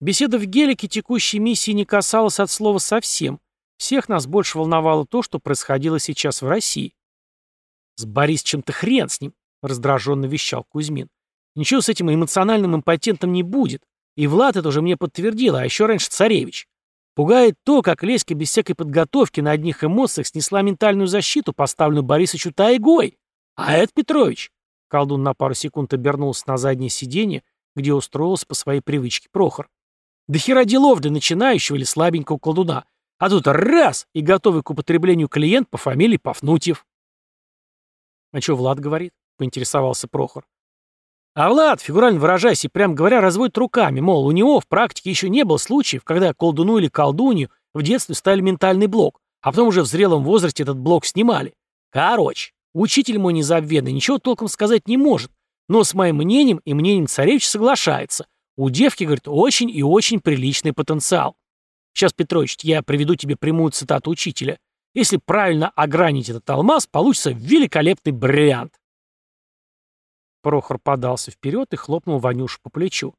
Беседа в гелике текущей миссии не касалась от слова совсем, всех нас больше волновало то, что происходило сейчас в России. «С Борисовичем-то хрен с ним», — раздраженно вещал Кузьмин. «Ничего с этим эмоциональным импотентом не будет. И Влад это уже мне подтвердил, а еще раньше царевич. Пугает то, как Леська без всякой подготовки на одних эмоциях снесла ментальную защиту, поставленную Борисовичу тайгой. А это Петрович». Колдун на пару секунд обернулся на заднее сиденье, где устроился по своей привычке Прохор. «Да хера делов для начинающего или слабенького колдуна. А тут раз — и готовый к употреблению клиент по фамилии Пафнутьев. «А что Влад говорит?» — поинтересовался Прохор. А Влад, фигурально выражаясь и прям говоря, разводит руками, мол, у него в практике еще не было случаев, когда колдуну или колдунью в детстве ставили ментальный блок, а потом уже в зрелом возрасте этот блок снимали. Короче, учитель мой незабвенный ничего толком сказать не может, но с моим мнением и мнением царевича соглашается. У девки, говорит, очень и очень приличный потенциал. Сейчас, Петрович, я приведу тебе прямую цитату учителя. Если правильно огранить этот алмаз, получится великолепный бриллиант. Прохор подался вперед и хлопнул Ванюшу по плечу.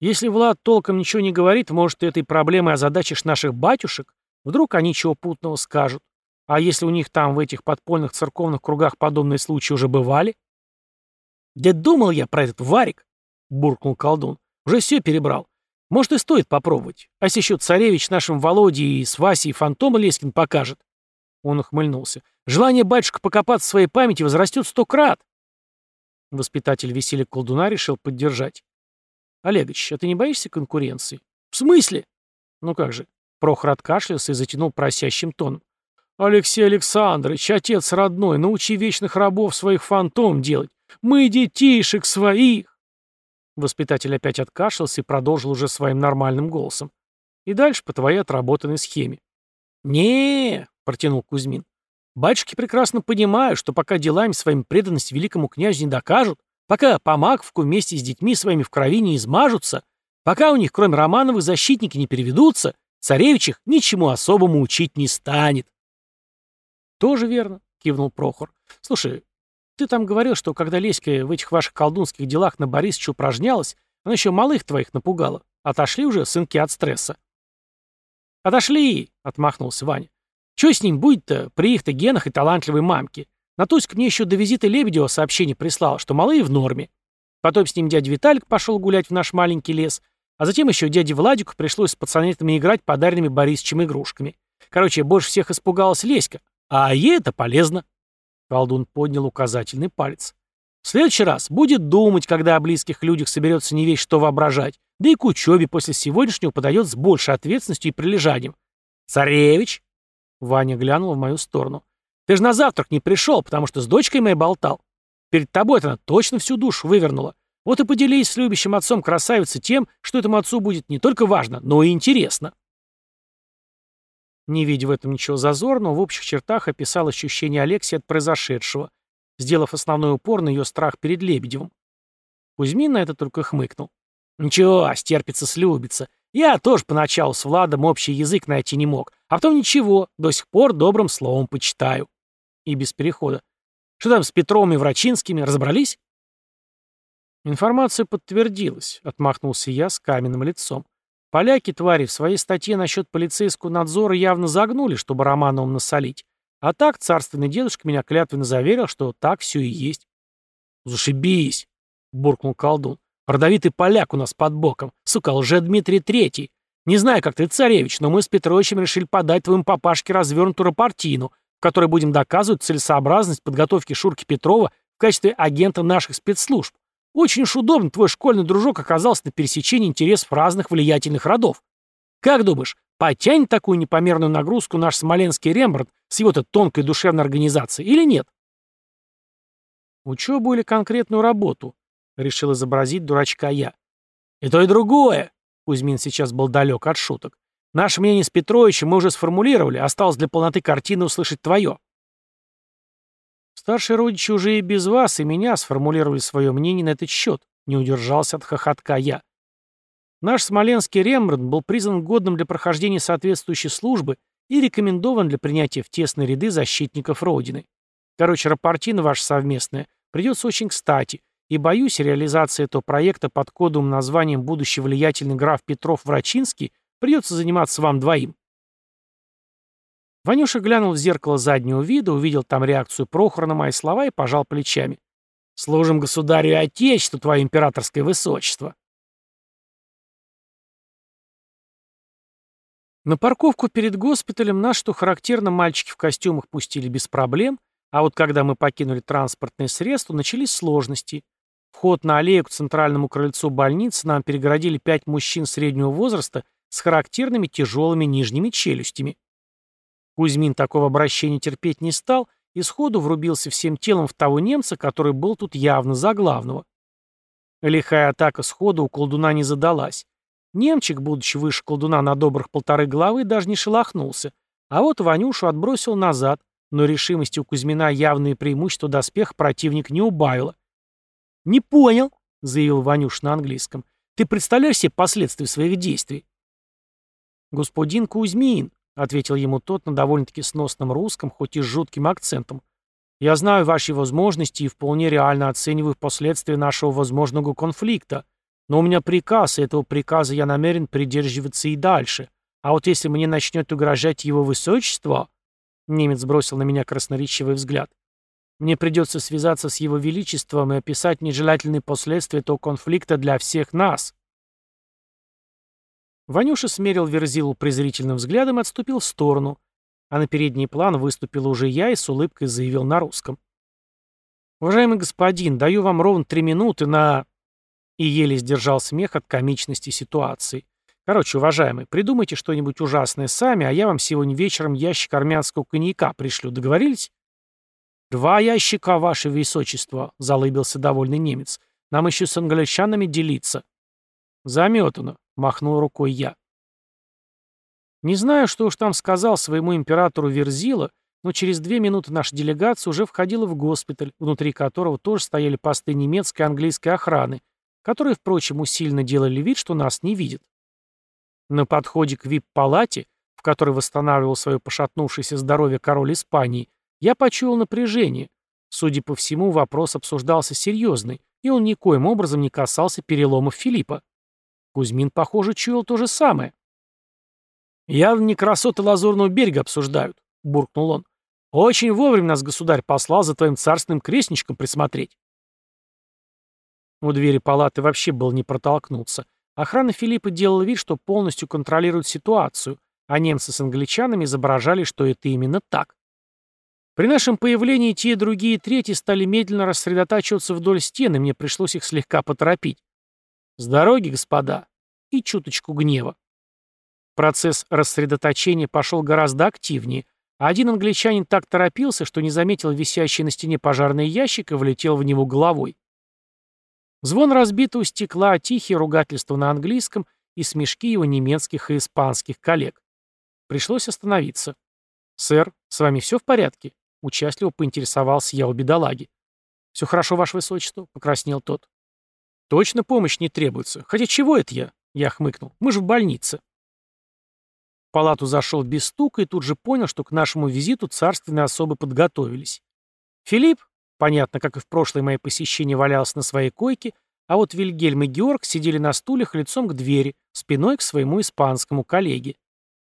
Если Влад толком ничего не говорит, может, ты этой проблемой озадачишь наших батюшек? Вдруг они чего путного скажут? А если у них там в этих подпольных церковных кругах подобные случаи уже бывали? Да думал я про этот варик, буркнул колдун. Уже все перебрал. Может, и стоит попробовать. А еще царевич нашим Володе и с Васей фантома Лескин покажет?» Он ухмыльнулся. «Желание батюшка покопаться в своей памяти возрастет сто крат!» Воспитатель веселья колдуна решил поддержать. «Олегович, а ты не боишься конкуренции?» «В смысле?» «Ну как же? Прохор откашлялся и затянул просящим тоном. «Алексей Александрович, отец родной, научи вечных рабов своих фантом делать. Мы детишек своих!» Воспитатель опять откашлялся и продолжил уже своим нормальным голосом. «И дальше по твоей отработанной схеме». не протянул Кузьмин. «Батюшки прекрасно понимают, что пока делами своим преданность великому князю не докажут, пока по Маковку вместе с детьми своими в крови не измажутся, пока у них, кроме Романовых, защитники не переведутся, царевич их ничему особому учить не станет». «Тоже верно», — кивнул Прохор. «Слушай, ты там говорил, что когда Леська в этих ваших колдунских делах на Борисовича упражнялась, она еще малых твоих напугала. Отошли уже сынки от стресса?» «Отошли!» — отмахнулся Ваня. «Че с ним будет-то при их-то генах и талантливой мамке? Натуська мне еще до визита Лебедева сообщение прислал, что малые в норме. Потом с ним дядя Виталик пошел гулять в наш маленький лес, а затем еще дяде Владику пришлось с пацанетами играть подаренными Борисовичем игрушками. Короче, больше всех испугалась Леська, а ей это полезно. Колдун поднял указательный палец. В следующий раз будет думать, когда о близких людях соберется не весь что воображать, да и к учебе после сегодняшнего подойдет с большей ответственностью и прилежанием. «Царевич!» Ваня глянул в мою сторону. «Ты же на завтрак не пришел, потому что с дочкой моей болтал. Перед тобой она точно всю душу вывернула. Вот и поделись с любящим отцом красавицы тем, что этому отцу будет не только важно, но и интересно». Не видя в этом ничего зазорного, в общих чертах описал ощущение Алексии от произошедшего, сделав основной упор на ее страх перед Лебедевым. Кузьмин на это только хмыкнул. «Ничего, стерпится, слюбится. Я тоже поначалу с Владом общий язык найти не мог, а потом ничего, до сих пор добрым словом почитаю». И без перехода. «Что там с Петровым и Врачинскими, разобрались?» Информация подтвердилась, отмахнулся я с каменным лицом. Поляки, твари, в своей статье насчет полицейского надзора явно загнули, чтобы Романовым насолить. А так царственный дедушка меня клятвенно заверил, что так все и есть. «Зашибись!» — буркнул колдун. «Продавитый поляк у нас под боком. Сука, лже-Дмитрий Третий. Не знаю, как ты, царевич, но мы с Петровичем решили подать твоему папашке развернутую рапортину, в которой будем доказывать целесообразность подготовки Шурки Петрова в качестве агента наших спецслужб. Очень уж удобно твой школьный дружок оказался на пересечении интересов разных влиятельных родов. Как думаешь, потянет такую непомерную нагрузку наш смоленский Рембрандт с его-то тонкой душевной организацией или нет? Учебу или конкретную работу? Решил изобразить дурачка я. И то, и другое. Кузьмин сейчас был далек от шуток. Наше мнение с Петровичем мы уже сформулировали, осталось для полноты картины услышать твое. Старшие родичи уже и без вас, и меня сформулировали свое мнение на этот счет, не удержался от хохотка я. Наш смоленский Рембрандт был признан годным для прохождения соответствующей службы и рекомендован для принятия в тесные ряды защитников Родины. Короче, рапортина ваша совместная придется очень кстати, и, боюсь, реализация этого проекта под кодовым названием «Будущий влиятельный граф Петров Врачинский» придется заниматься вам двоим. Ванюша глянул в зеркало заднего вида, увидел там реакцию Прохора на мои слова и пожал плечами. «Служим государю и отечеству, твое императорское высочество!» На парковку перед госпиталем нас, что характерно, мальчики в костюмах пустили без проблем, а вот когда мы покинули транспортное средство, начались сложности. Вход на аллею к центральному крыльцу больницы нам перегородили пять мужчин среднего возраста с характерными тяжелыми нижними челюстями. Кузьмин такого обращения терпеть не стал и сходу врубился всем телом в того немца, который был тут явно за главного. Лихая атака сходу у колдуна не задалась. Немчик, будучи выше колдуна на добрых полторы головы, даже не шелохнулся, а вот Ванюшу отбросил назад, но решимости у Кузьмина явные преимущества доспех противник не убавило. «Не понял», — заявил Ванюш на английском. «Ты представляешь себе последствия своих действий?» «Господин Кузьмин», ответил ему тот на довольно-таки сносном русском, хоть и с жутким акцентом. «Я знаю ваши возможности и вполне реально оцениваю последствия нашего возможного конфликта. Но у меня приказ, и этого приказа я намерен придерживаться и дальше. А вот если мне начнет угрожать его высочество...» Немец бросил на меня красноречивый взгляд. «Мне придется связаться с его величеством и описать нежелательные последствия этого конфликта для всех нас». Ванюша смерил Верзилу презрительным взглядом и отступил в сторону, а на передний план выступил уже я и с улыбкой заявил на русском. «Уважаемый господин, даю вам ровно три минуты на...» И еле сдержал смех от комичности ситуации. Короче, уважаемый, придумайте что-нибудь ужасное сами, а я вам сегодня вечером ящик армянского коньяка пришлю. Договорились? «Два ящика, ваше высочество», — залыбился довольный немец. «Нам еще с англичанами делиться». «Заметано», — махнул рукой я. Не знаю, что уж там сказал своему императору Верзила, но через две минуты наша делегация уже входила в госпиталь, внутри которого тоже стояли посты немецкой и английской охраны, которые, впрочем, усиленно делали вид, что нас не видят. На подходе к вип-палате, в которой восстанавливал свое пошатнувшееся здоровье король Испании, я почуял напряжение. Судя по всему, вопрос обсуждался серьезный, и он никоим образом не касался переломов Филиппа. Кузьмин, похоже, чуял то же самое. «Явно не красоты Лазурного берега обсуждают», — буркнул он. «Очень вовремя нас государь послал за твоим царственным крестничком присмотреть». У двери палаты вообще было не протолкнуться. Охрана Филиппа делала вид, что полностью контролирует ситуацию, а немцы с англичанами изображали, что это именно так. При нашем появлении те, другие третьи стали медленно рассредотачиваться вдоль стены, мне пришлось их слегка поторопить. С дороги, господа, и чуточку гнева. Процесс рассредоточения пошел гораздо активнее, один англичанин так торопился, что не заметил висящий на стене пожарный ящик и влетел в него головой. Звон разбитого стекла, тихие ругательства на английском и смешки его немецких и испанских коллег. Пришлось остановиться. «Сэр, с вами все в порядке?» Участливо поинтересовался я у бедолаги. «Все хорошо, ваше высочество», — покраснел тот. «Точно помощь не требуется. Хотя чего это я?» — я хмыкнул. «Мы же в больнице». В палату зашел без стука и тут же понял, что к нашему визиту царственные особы подготовились. Филипп, понятно, как и в прошлое мое посещение, валялся на своей койке, а вот Вильгельм и Георг сидели на стульях лицом к двери, спиной к своему испанскому коллеге.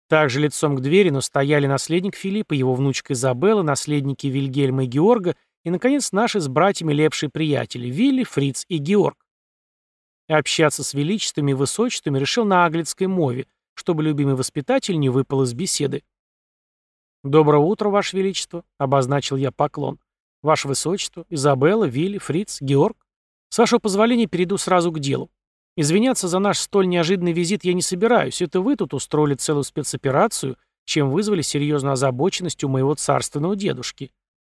Также лицом к двери, но стояли наследник Филиппа, его внучка Изабелла, наследники Вильгельма и Георга и, наконец, наши с братьями лепшие приятели Вилли, Фриц и Георг. И общаться с величествами и высочествами решил на аглицкой мове – чтобы любимый воспитатель не выпал из беседы. «Доброе утро, Ваше Величество», — обозначил я поклон. «Ваше Высочество, Изабелла, Вилли, Фриц, Георг. С вашего позволения перейду сразу к делу. Извиняться за наш столь неожиданный визит я не собираюсь. Это вы тут устроили целую спецоперацию, чем вызвали серьезную озабоченность у моего царственного дедушки.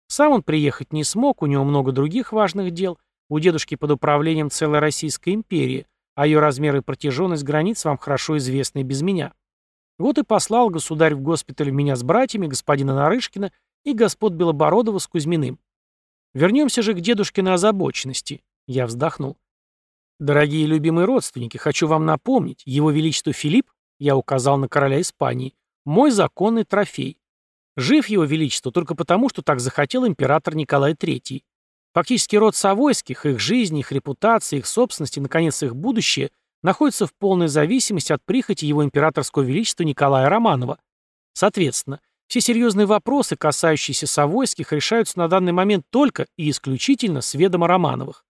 Сам он приехать не смог, у него много других важных дел. У дедушки под управлением целая Российская империя, а ее размеры и протяженность границ вам хорошо известны без меня. Вот и послал государь в госпиталь меня с братьями, господина Нарышкина и господ Белобородова с Кузьминым. Вернемся же к дедушке на озабоченности. Я вздохнул. Дорогие любимые родственники, хочу вам напомнить, его величество Филипп, я указал на короля Испании, мой законный трофей. Жив его величество только потому, что так захотел император Николай III. Фактически род Савойских, их жизни, их репутация, их собственность и, наконец, их будущее находятся в полной зависимости от прихоти его императорского величества Николая Романова. Соответственно, все серьезные вопросы, касающиеся Савойских, решаются на данный момент только и исключительно с ведома Романовых.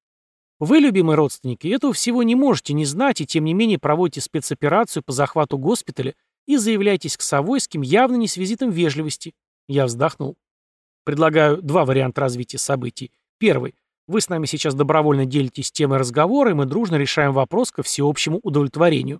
Вы, любимые родственники, этого всего не можете не знать и тем не менее проводите спецоперацию по захвату госпиталя и заявляетесь к Савойским явно не с визитом вежливости. Я вздохнул. Предлагаю два варианта развития событий. Первый. Вы с нами сейчас добровольно делитесь темой разговора, и мы дружно решаем вопрос ко всеобщему удовлетворению.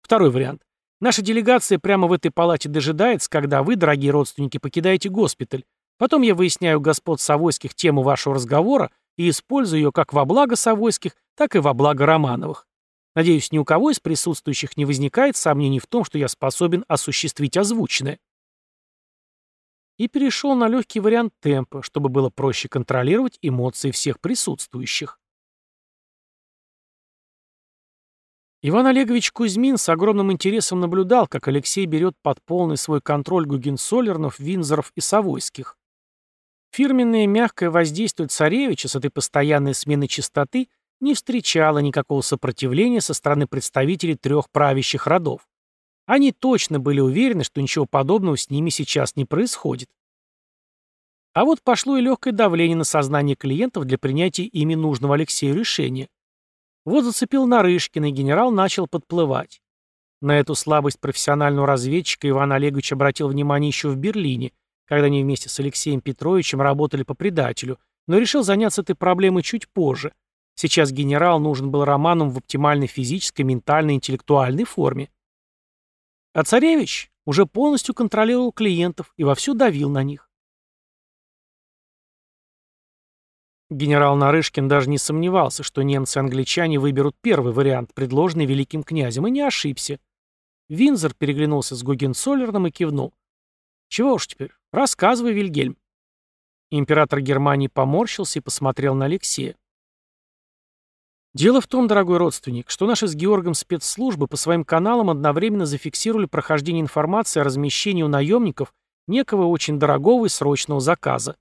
Второй вариант. Наша делегация прямо в этой палате дожидается, когда вы, дорогие родственники, покидаете госпиталь. Потом я выясняю господ Савойских тему вашего разговора и использую ее как во благо Савойских, так и во благо Романовых. Надеюсь, ни у кого из присутствующих не возникает сомнений в том, что я способен осуществить озвученное и перешел на легкий вариант темпа, чтобы было проще контролировать эмоции всех присутствующих. Иван Олегович Кузьмин с огромным интересом наблюдал, как Алексей берет под полный свой контроль Гугенцоллернов, Винзоров и Савойских. Фирменное мягкое воздействие царевича с этой постоянной сменой частоты не встречало никакого сопротивления со стороны представителей трех правящих родов. Они точно были уверены, что ничего подобного с ними сейчас не происходит. А вот пошло и легкое давление на сознание клиентов для принятия ими нужного Алексею решения. Вот зацепил Нарышкина, и генерал начал подплывать. На эту слабость профессионального разведчика Иван Олегович обратил внимание еще в Берлине, когда они вместе с Алексеем Петровичем работали по предателю, но решил заняться этой проблемой чуть позже. Сейчас генерал нужен был Романом в оптимальной физической, ментальной, интеллектуальной форме. А царевич уже полностью контролировал клиентов и вовсю давил на них. Генерал Нарышкин даже не сомневался, что немцы и англичане выберут первый вариант, предложенный великим князем, и не ошибся. Винзор переглянулся с Гогенцоллерном и кивнул. «Чего уж теперь? Рассказывай, Вильгельм». Император Германии поморщился и посмотрел на Алексея. Дело в том, дорогой родственник, что наши с Георгом спецслужбы по своим каналам одновременно зафиксировали прохождение информации о размещении у наемников некого очень дорогого и срочного заказа.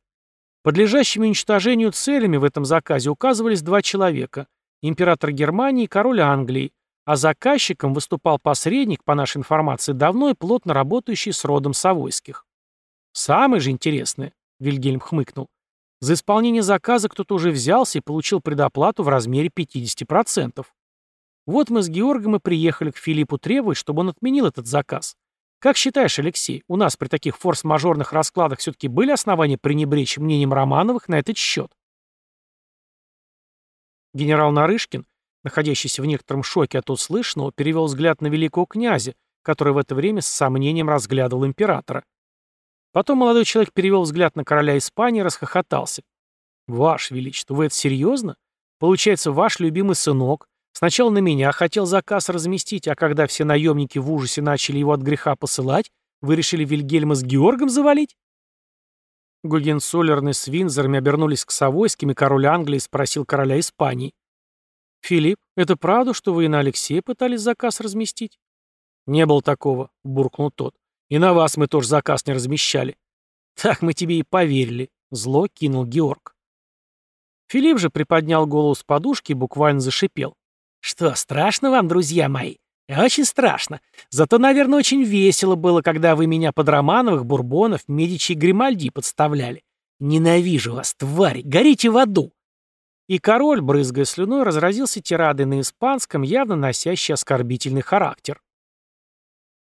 Подлежащими уничтожению целями в этом заказе указывались два человека – император Германии и король Англии, а заказчиком выступал посредник, по нашей информации, давно и плотно работающий с родом Савойских. Самое же интересное, Вильгельм хмыкнул, за исполнение заказа кто-то уже взялся и получил предоплату в размере 50%. Вот мы с Георгом и приехали к Филиппу требовать, чтобы он отменил этот заказ. Как считаешь, Алексей, у нас при таких форс-мажорных раскладах все-таки были основания пренебречь мнением Романовых на этот счет? Генерал Нарышкин, находящийся в некотором шоке от услышанного, перевел взгляд на великого князя, который в это время с сомнением разглядывал императора. Потом молодой человек перевел взгляд на короля Испании и расхохотался. «Ваше Величество, вы это серьезно? Получается, ваш любимый сынок, Сначала на меня хотел заказ разместить, а когда все наемники в ужасе начали его от греха посылать, вы решили Вильгельма с Георгом завалить? Гогенцоллерны с Винзорами обернулись к Савойским, и король Англии спросил короля Испании. «Филипп, это правда, что вы и на Алексея пытались заказ разместить?» «Не было такого», — буркнул тот. «И на вас мы тоже заказ не размещали». «Так мы тебе и поверили», — зло кинул Георг. Филипп же приподнял голову с подушки и буквально зашипел. Что, страшно вам, друзья мои? Очень страшно. Зато, наверное, очень весело было, когда вы меня под Романовых, Бурбонов, Медичи и Гримальди подставляли. Ненавижу вас, твари, горите в аду. И король, брызгая слюной, разразился тирадой на испанском, явно носящий оскорбительный характер.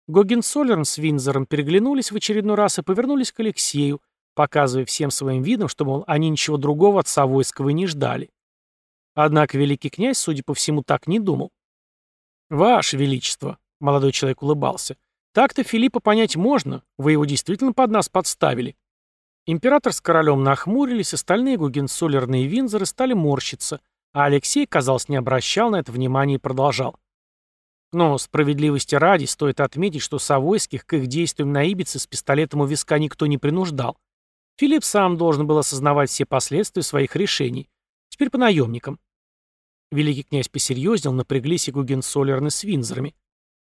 Гогенцоллерн с Винзором переглянулись в очередной раз и повернулись к Алексею, показывая всем своим видом, что, мол, они ничего другого от Савойского не ждали. Однако великий князь, судя по всему, так не думал. «Ваше Величество», — молодой человек улыбался, — «так-то Филиппа понять можно, вы его действительно под нас подставили». Император с королем нахмурились, остальные гугенцоллерные винзоры стали морщиться, а Алексей, казалось, не обращал на это внимания и продолжал. Но справедливости ради стоит отметить, что Савойских к их действиям на Ибице с пистолетом у виска никто не принуждал. Филипп сам должен был осознавать все последствия своих решений. Теперь по наемникам. Великий князь посерьезнел, напряглись и Гугенцоллерны с Винзорами.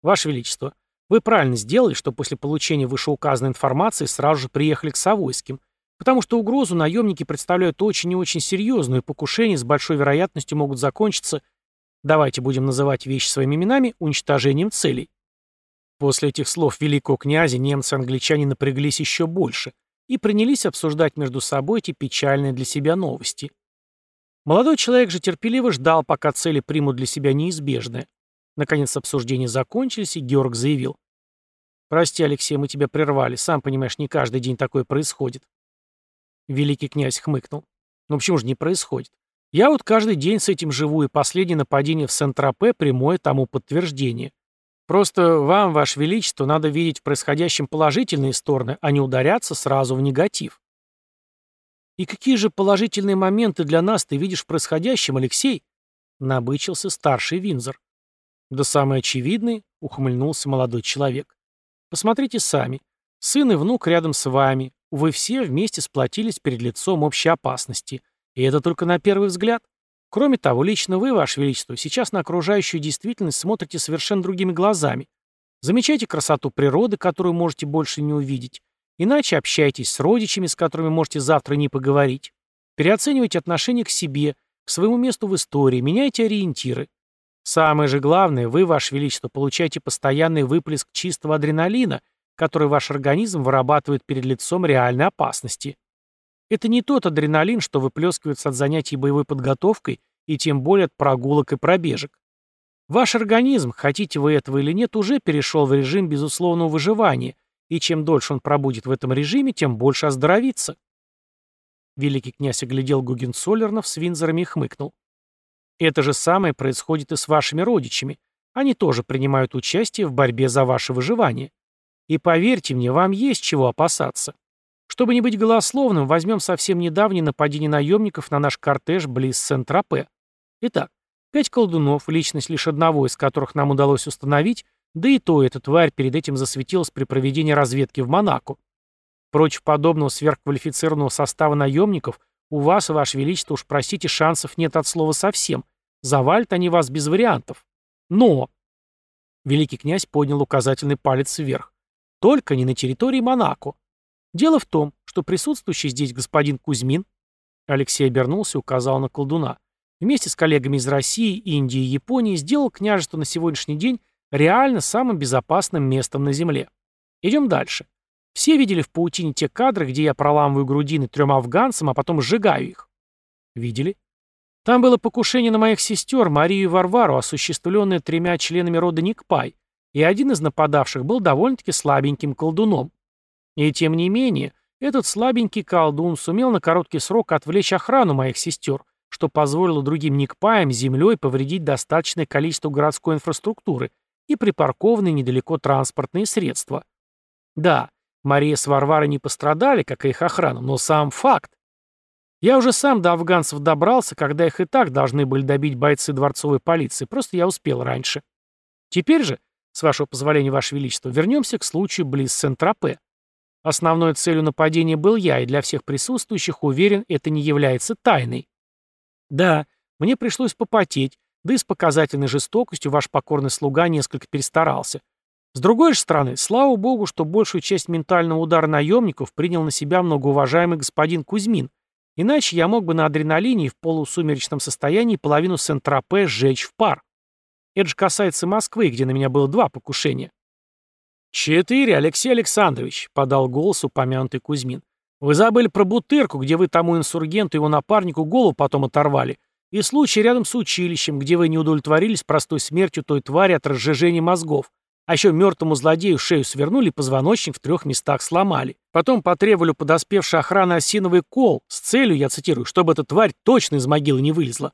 «Ваше Величество, вы правильно сделали, что после получения вышеуказанной информации сразу же приехали к Савойским, потому что угрозу наемники представляют очень и очень серьезную, и покушения с большой вероятностью могут закончиться, давайте будем называть вещи своими именами, уничтожением целей». После этих слов великого князя немцы и англичане напряглись еще больше и принялись обсуждать между собой эти печальные для себя новости. Молодой человек же терпеливо ждал, пока цели примут для себя неизбежное. Наконец обсуждения закончились, и Георг заявил. «Прости, Алексей, мы тебя прервали. Сам понимаешь, не каждый день такое происходит». Великий князь хмыкнул. «Ну почему же не происходит? Я вот каждый день с этим живу, и последнее нападение в Сент-Тропе прямое тому подтверждение. Просто вам, Ваше Величество, надо видеть в происходящем положительные стороны, а не ударяться сразу в негатив. «И какие же положительные моменты для нас ты видишь в происходящем, Алексей?» — набычился старший Винзор. «Да самый очевидный», — ухмыльнулся молодой человек. «Посмотрите сами. Сын и внук рядом с вами. Вы все вместе сплотились перед лицом общей опасности. И это только на первый взгляд. Кроме того, лично вы, Ваше Величество, сейчас на окружающую действительность смотрите совершенно другими глазами. Замечайте красоту природы, которую можете больше не увидеть. Иначе общайтесь с родичами, с которыми можете завтра не поговорить. Переоценивайте отношение к себе, к своему месту в истории, меняйте ориентиры. Самое же главное, вы, Ваше Величество, получаете постоянный выплеск чистого адреналина, который ваш организм вырабатывает перед лицом реальной опасности. Это не тот адреналин, что выплескивается от занятий боевой подготовкой и тем более от прогулок и пробежек. Ваш организм, хотите вы этого или нет, уже перешел в режим безусловного выживания, и чем дольше он пробудет в этом режиме, тем больше оздоровится. Великий князь оглядел Гугенцоллернов с Винзорами и хмыкнул. Это же самое происходит и с вашими родичами. Они тоже принимают участие в борьбе за ваше выживание. И поверьте мне, вам есть чего опасаться. Чтобы не быть голословным, возьмем совсем недавнее нападение наемников на наш кортеж близ Сент-Тропе. Итак, пять колдунов, личность лишь одного из которых нам удалось установить, да и то эта тварь перед этим засветилась при проведении разведки в Монако. Против подобного сверхквалифицированного состава наемников у вас, Ваше Величество, уж простите, шансов нет от слова совсем. Завалят они вас без вариантов. Но... Великий князь поднял указательный палец вверх. Только не на территории Монако. Дело в том, что присутствующий здесь господин Кузьмин, Алексей обернулся и указал на колдуна, вместе с коллегами из России, Индии и Японии сделал княжество на сегодняшний день реально самым безопасным местом на Земле. Идем дальше. Все видели в паутине те кадры, где я проламываю грудины трем афганцам, а потом сжигаю их. Видели? Там было покушение на моих сестер, Марию и Варвару, осуществленное тремя членами рода Никпай, и один из нападавших был довольно-таки слабеньким колдуном. И тем не менее, этот слабенький колдун сумел на короткий срок отвлечь охрану моих сестер, что позволило другим Никпаям землей повредить достаточное количество городской инфраструктуры и припаркованные недалеко транспортные средства. Да, Мария с Варварой не пострадали, как и их охрана, но сам факт. Я уже сам до афганцев добрался, когда их и так должны были добить бойцы дворцовой полиции, просто я успел раньше. Теперь же, с вашего позволения, Ваше Величество, вернемся к случаю близ Сент-Тропе. Основной целью нападения был я, и для всех присутствующих, уверен, это не является тайной. Да, мне пришлось попотеть, да и с показательной жестокостью ваш покорный слуга несколько перестарался. С другой же стороны, слава богу, что большую часть ментального удара наемников принял на себя многоуважаемый господин Кузьмин, иначе я мог бы на адреналине и в полусумеречном состоянии половину Сент-Тропе сжечь в пар. Это же касается Москвы, где на меня было два покушения. «Четыре, Алексей Александрович», — подал голос упомянутый Кузьмин. «Вы забыли про Бутырку, где вы тому инсургенту и его напарнику голову потом оторвали, и случай рядом с училищем, где вы не удовлетворились простой смертью той твари от разжижения мозгов, а еще мертвому злодею шею свернули и позвоночник в трех местах сломали. Потом потребовали подоспевшей охраны осиновый кол с целью, я цитирую, чтобы эта тварь точно из могилы не вылезла.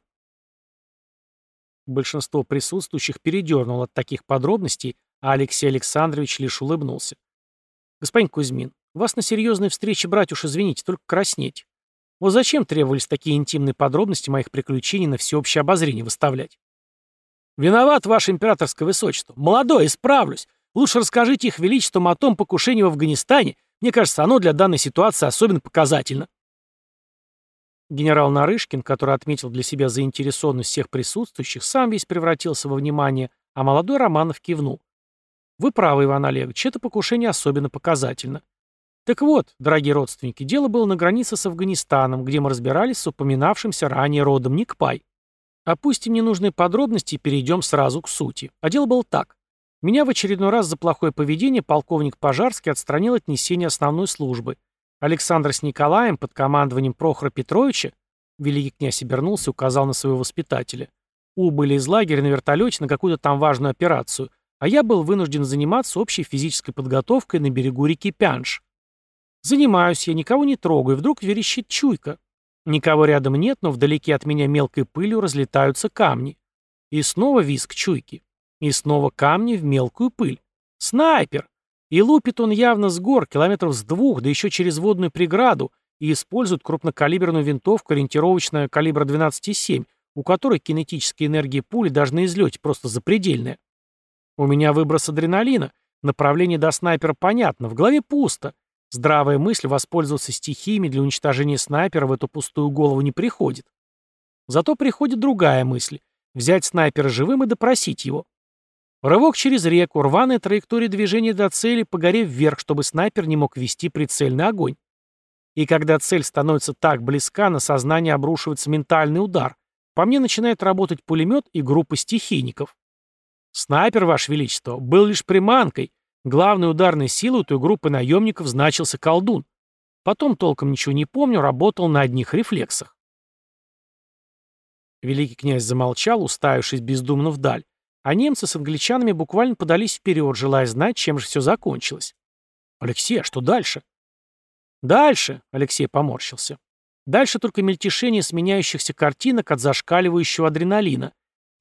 Большинство присутствующих передернуло от таких подробностей, а Алексей Александрович лишь улыбнулся. «Господин Кузьмин, вас на серьезной встрече брать уж извините, только краснеть. Вот зачем требовались такие интимные подробности моих приключений на всеобщее обозрение выставлять? «Виноват, ваше императорское высочество. Молодой, исправлюсь. Лучше расскажите их величеством о том покушении в Афганистане. Мне кажется, оно для данной ситуации особенно показательно». Генерал Нарышкин, который отметил для себя заинтересованность всех присутствующих, сам весь превратился во внимание, а молодой Романов кивнул. «Вы правы, Иван Олегович, это покушение особенно показательно. Так вот, дорогие родственники, дело было на границе с Афганистаном, где мы разбирались с упоминавшимся ранее родом Никпай. Опустим ненужные подробности и перейдем сразу к сути. А дело было так. Меня в очередной раз за плохое поведение полковник Пожарский отстранил от несения основной службы. Александр с Николаем под командованием Прохора Петровича, великий князь обернулся и указал на своего воспитателя, убыли из лагеря на вертолете на какую-то там важную операцию, а я был вынужден заниматься общей физической подготовкой на берегу реки Пянш. Занимаюсь я, никого не трогаю, вдруг верещит чуйка. Никого рядом нет, но вдалеке от меня мелкой пылью разлетаются камни. И снова визг чуйки. И снова камни в мелкую пыль. Снайпер! И лупит он явно с гор, километров с двух, да еще через водную преграду, и использует крупнокалиберную винтовку ориентировочная калибра 12,7, у которой кинетические энергии пули даже на излете просто запредельная. У меня выброс адреналина, направление до снайпера понятно, в голове пусто. Здравая мысль воспользоваться стихиями для уничтожения снайпера в эту пустую голову не приходит. Зато приходит другая мысль — взять снайпера живым и допросить его. Рывок через реку, рваная траектория движения до цели по горе вверх, чтобы снайпер не мог вести прицельный огонь. И когда цель становится так близка, на сознание обрушивается ментальный удар. По мне начинает работать пулемет и группа стихийников. Снайпер, Ваше Величество, был лишь приманкой, Главной ударной силой у той группы наемников значился колдун. Потом толком ничего не помню, работал на одних рефлексах. Великий князь замолчал, уставившись бездумно вдаль, а немцы с англичанами буквально подались вперед, желая знать, чем же все закончилось. «Алексей, а что дальше?» «Дальше», — Алексей поморщился. «Дальше только мельтешение сменяющихся картинок от зашкаливающего адреналина.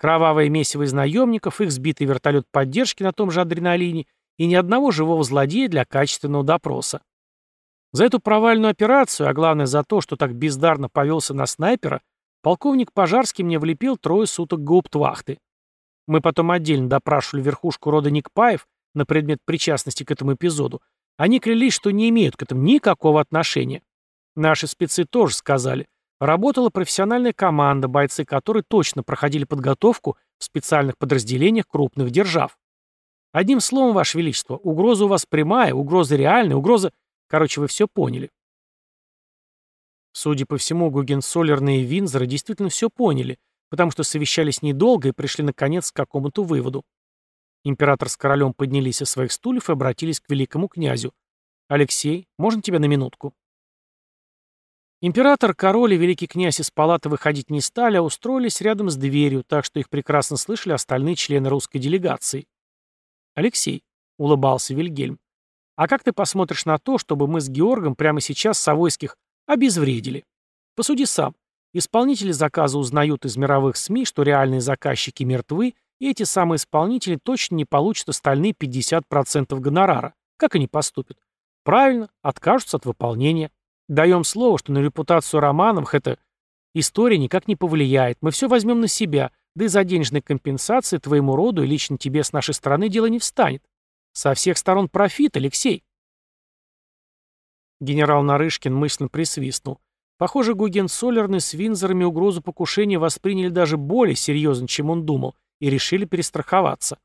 Кровавое месиво из наемников, их сбитый вертолет поддержки на том же адреналине и ни одного живого злодея для качественного допроса. За эту провальную операцию, а главное за то, что так бездарно повелся на снайпера, полковник Пожарский мне влепил трое суток гауптвахты. Мы потом отдельно допрашивали верхушку рода Никпаев на предмет причастности к этому эпизоду. Они клялись, что не имеют к этому никакого отношения. Наши спецы тоже сказали, Работала профессиональная команда, бойцы которой точно проходили подготовку в специальных подразделениях крупных держав. Одним словом, Ваше Величество, угроза у вас прямая, угроза реальная, угроза... Короче, вы все поняли. Судя по всему, Гугенсолерные и Винзоры действительно все поняли, потому что совещались недолго и пришли наконец к какому-то выводу. Император с королем поднялись со своих стульев и обратились к великому князю. «Алексей, можно тебя на минутку?» Император, король и великий князь из палаты выходить не стали, а устроились рядом с дверью, так что их прекрасно слышали остальные члены русской делегации. «Алексей», — улыбался Вильгельм, — «а как ты посмотришь на то, чтобы мы с Георгом прямо сейчас Савойских обезвредили? Посуди сам. Исполнители заказа узнают из мировых СМИ, что реальные заказчики мертвы, и эти самые исполнители точно не получат остальные 50% гонорара. Как они поступят? Правильно, откажутся от выполнения. Даем слово, что на репутацию Романовых эта история никак не повлияет. Мы все возьмем на себя, да и за денежной компенсации твоему роду и лично тебе с нашей стороны дело не встанет. Со всех сторон профит, Алексей. Генерал Нарышкин мысленно присвистнул. Похоже, Гугенцоллерны с Винзорами угрозу покушения восприняли даже более серьезно, чем он думал, и решили перестраховаться.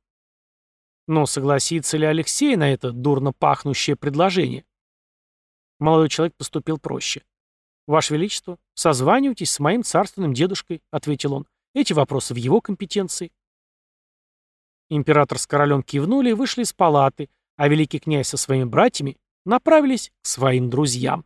Но согласится ли Алексей на это дурно пахнущее предложение? Молодой человек поступил проще. «Ваше Величество, созванивайтесь с моим царственным дедушкой», — ответил он. «Эти вопросы в его компетенции». Император с королем кивнули и вышли из палаты, а великий князь со своими братьями направились к своим друзьям.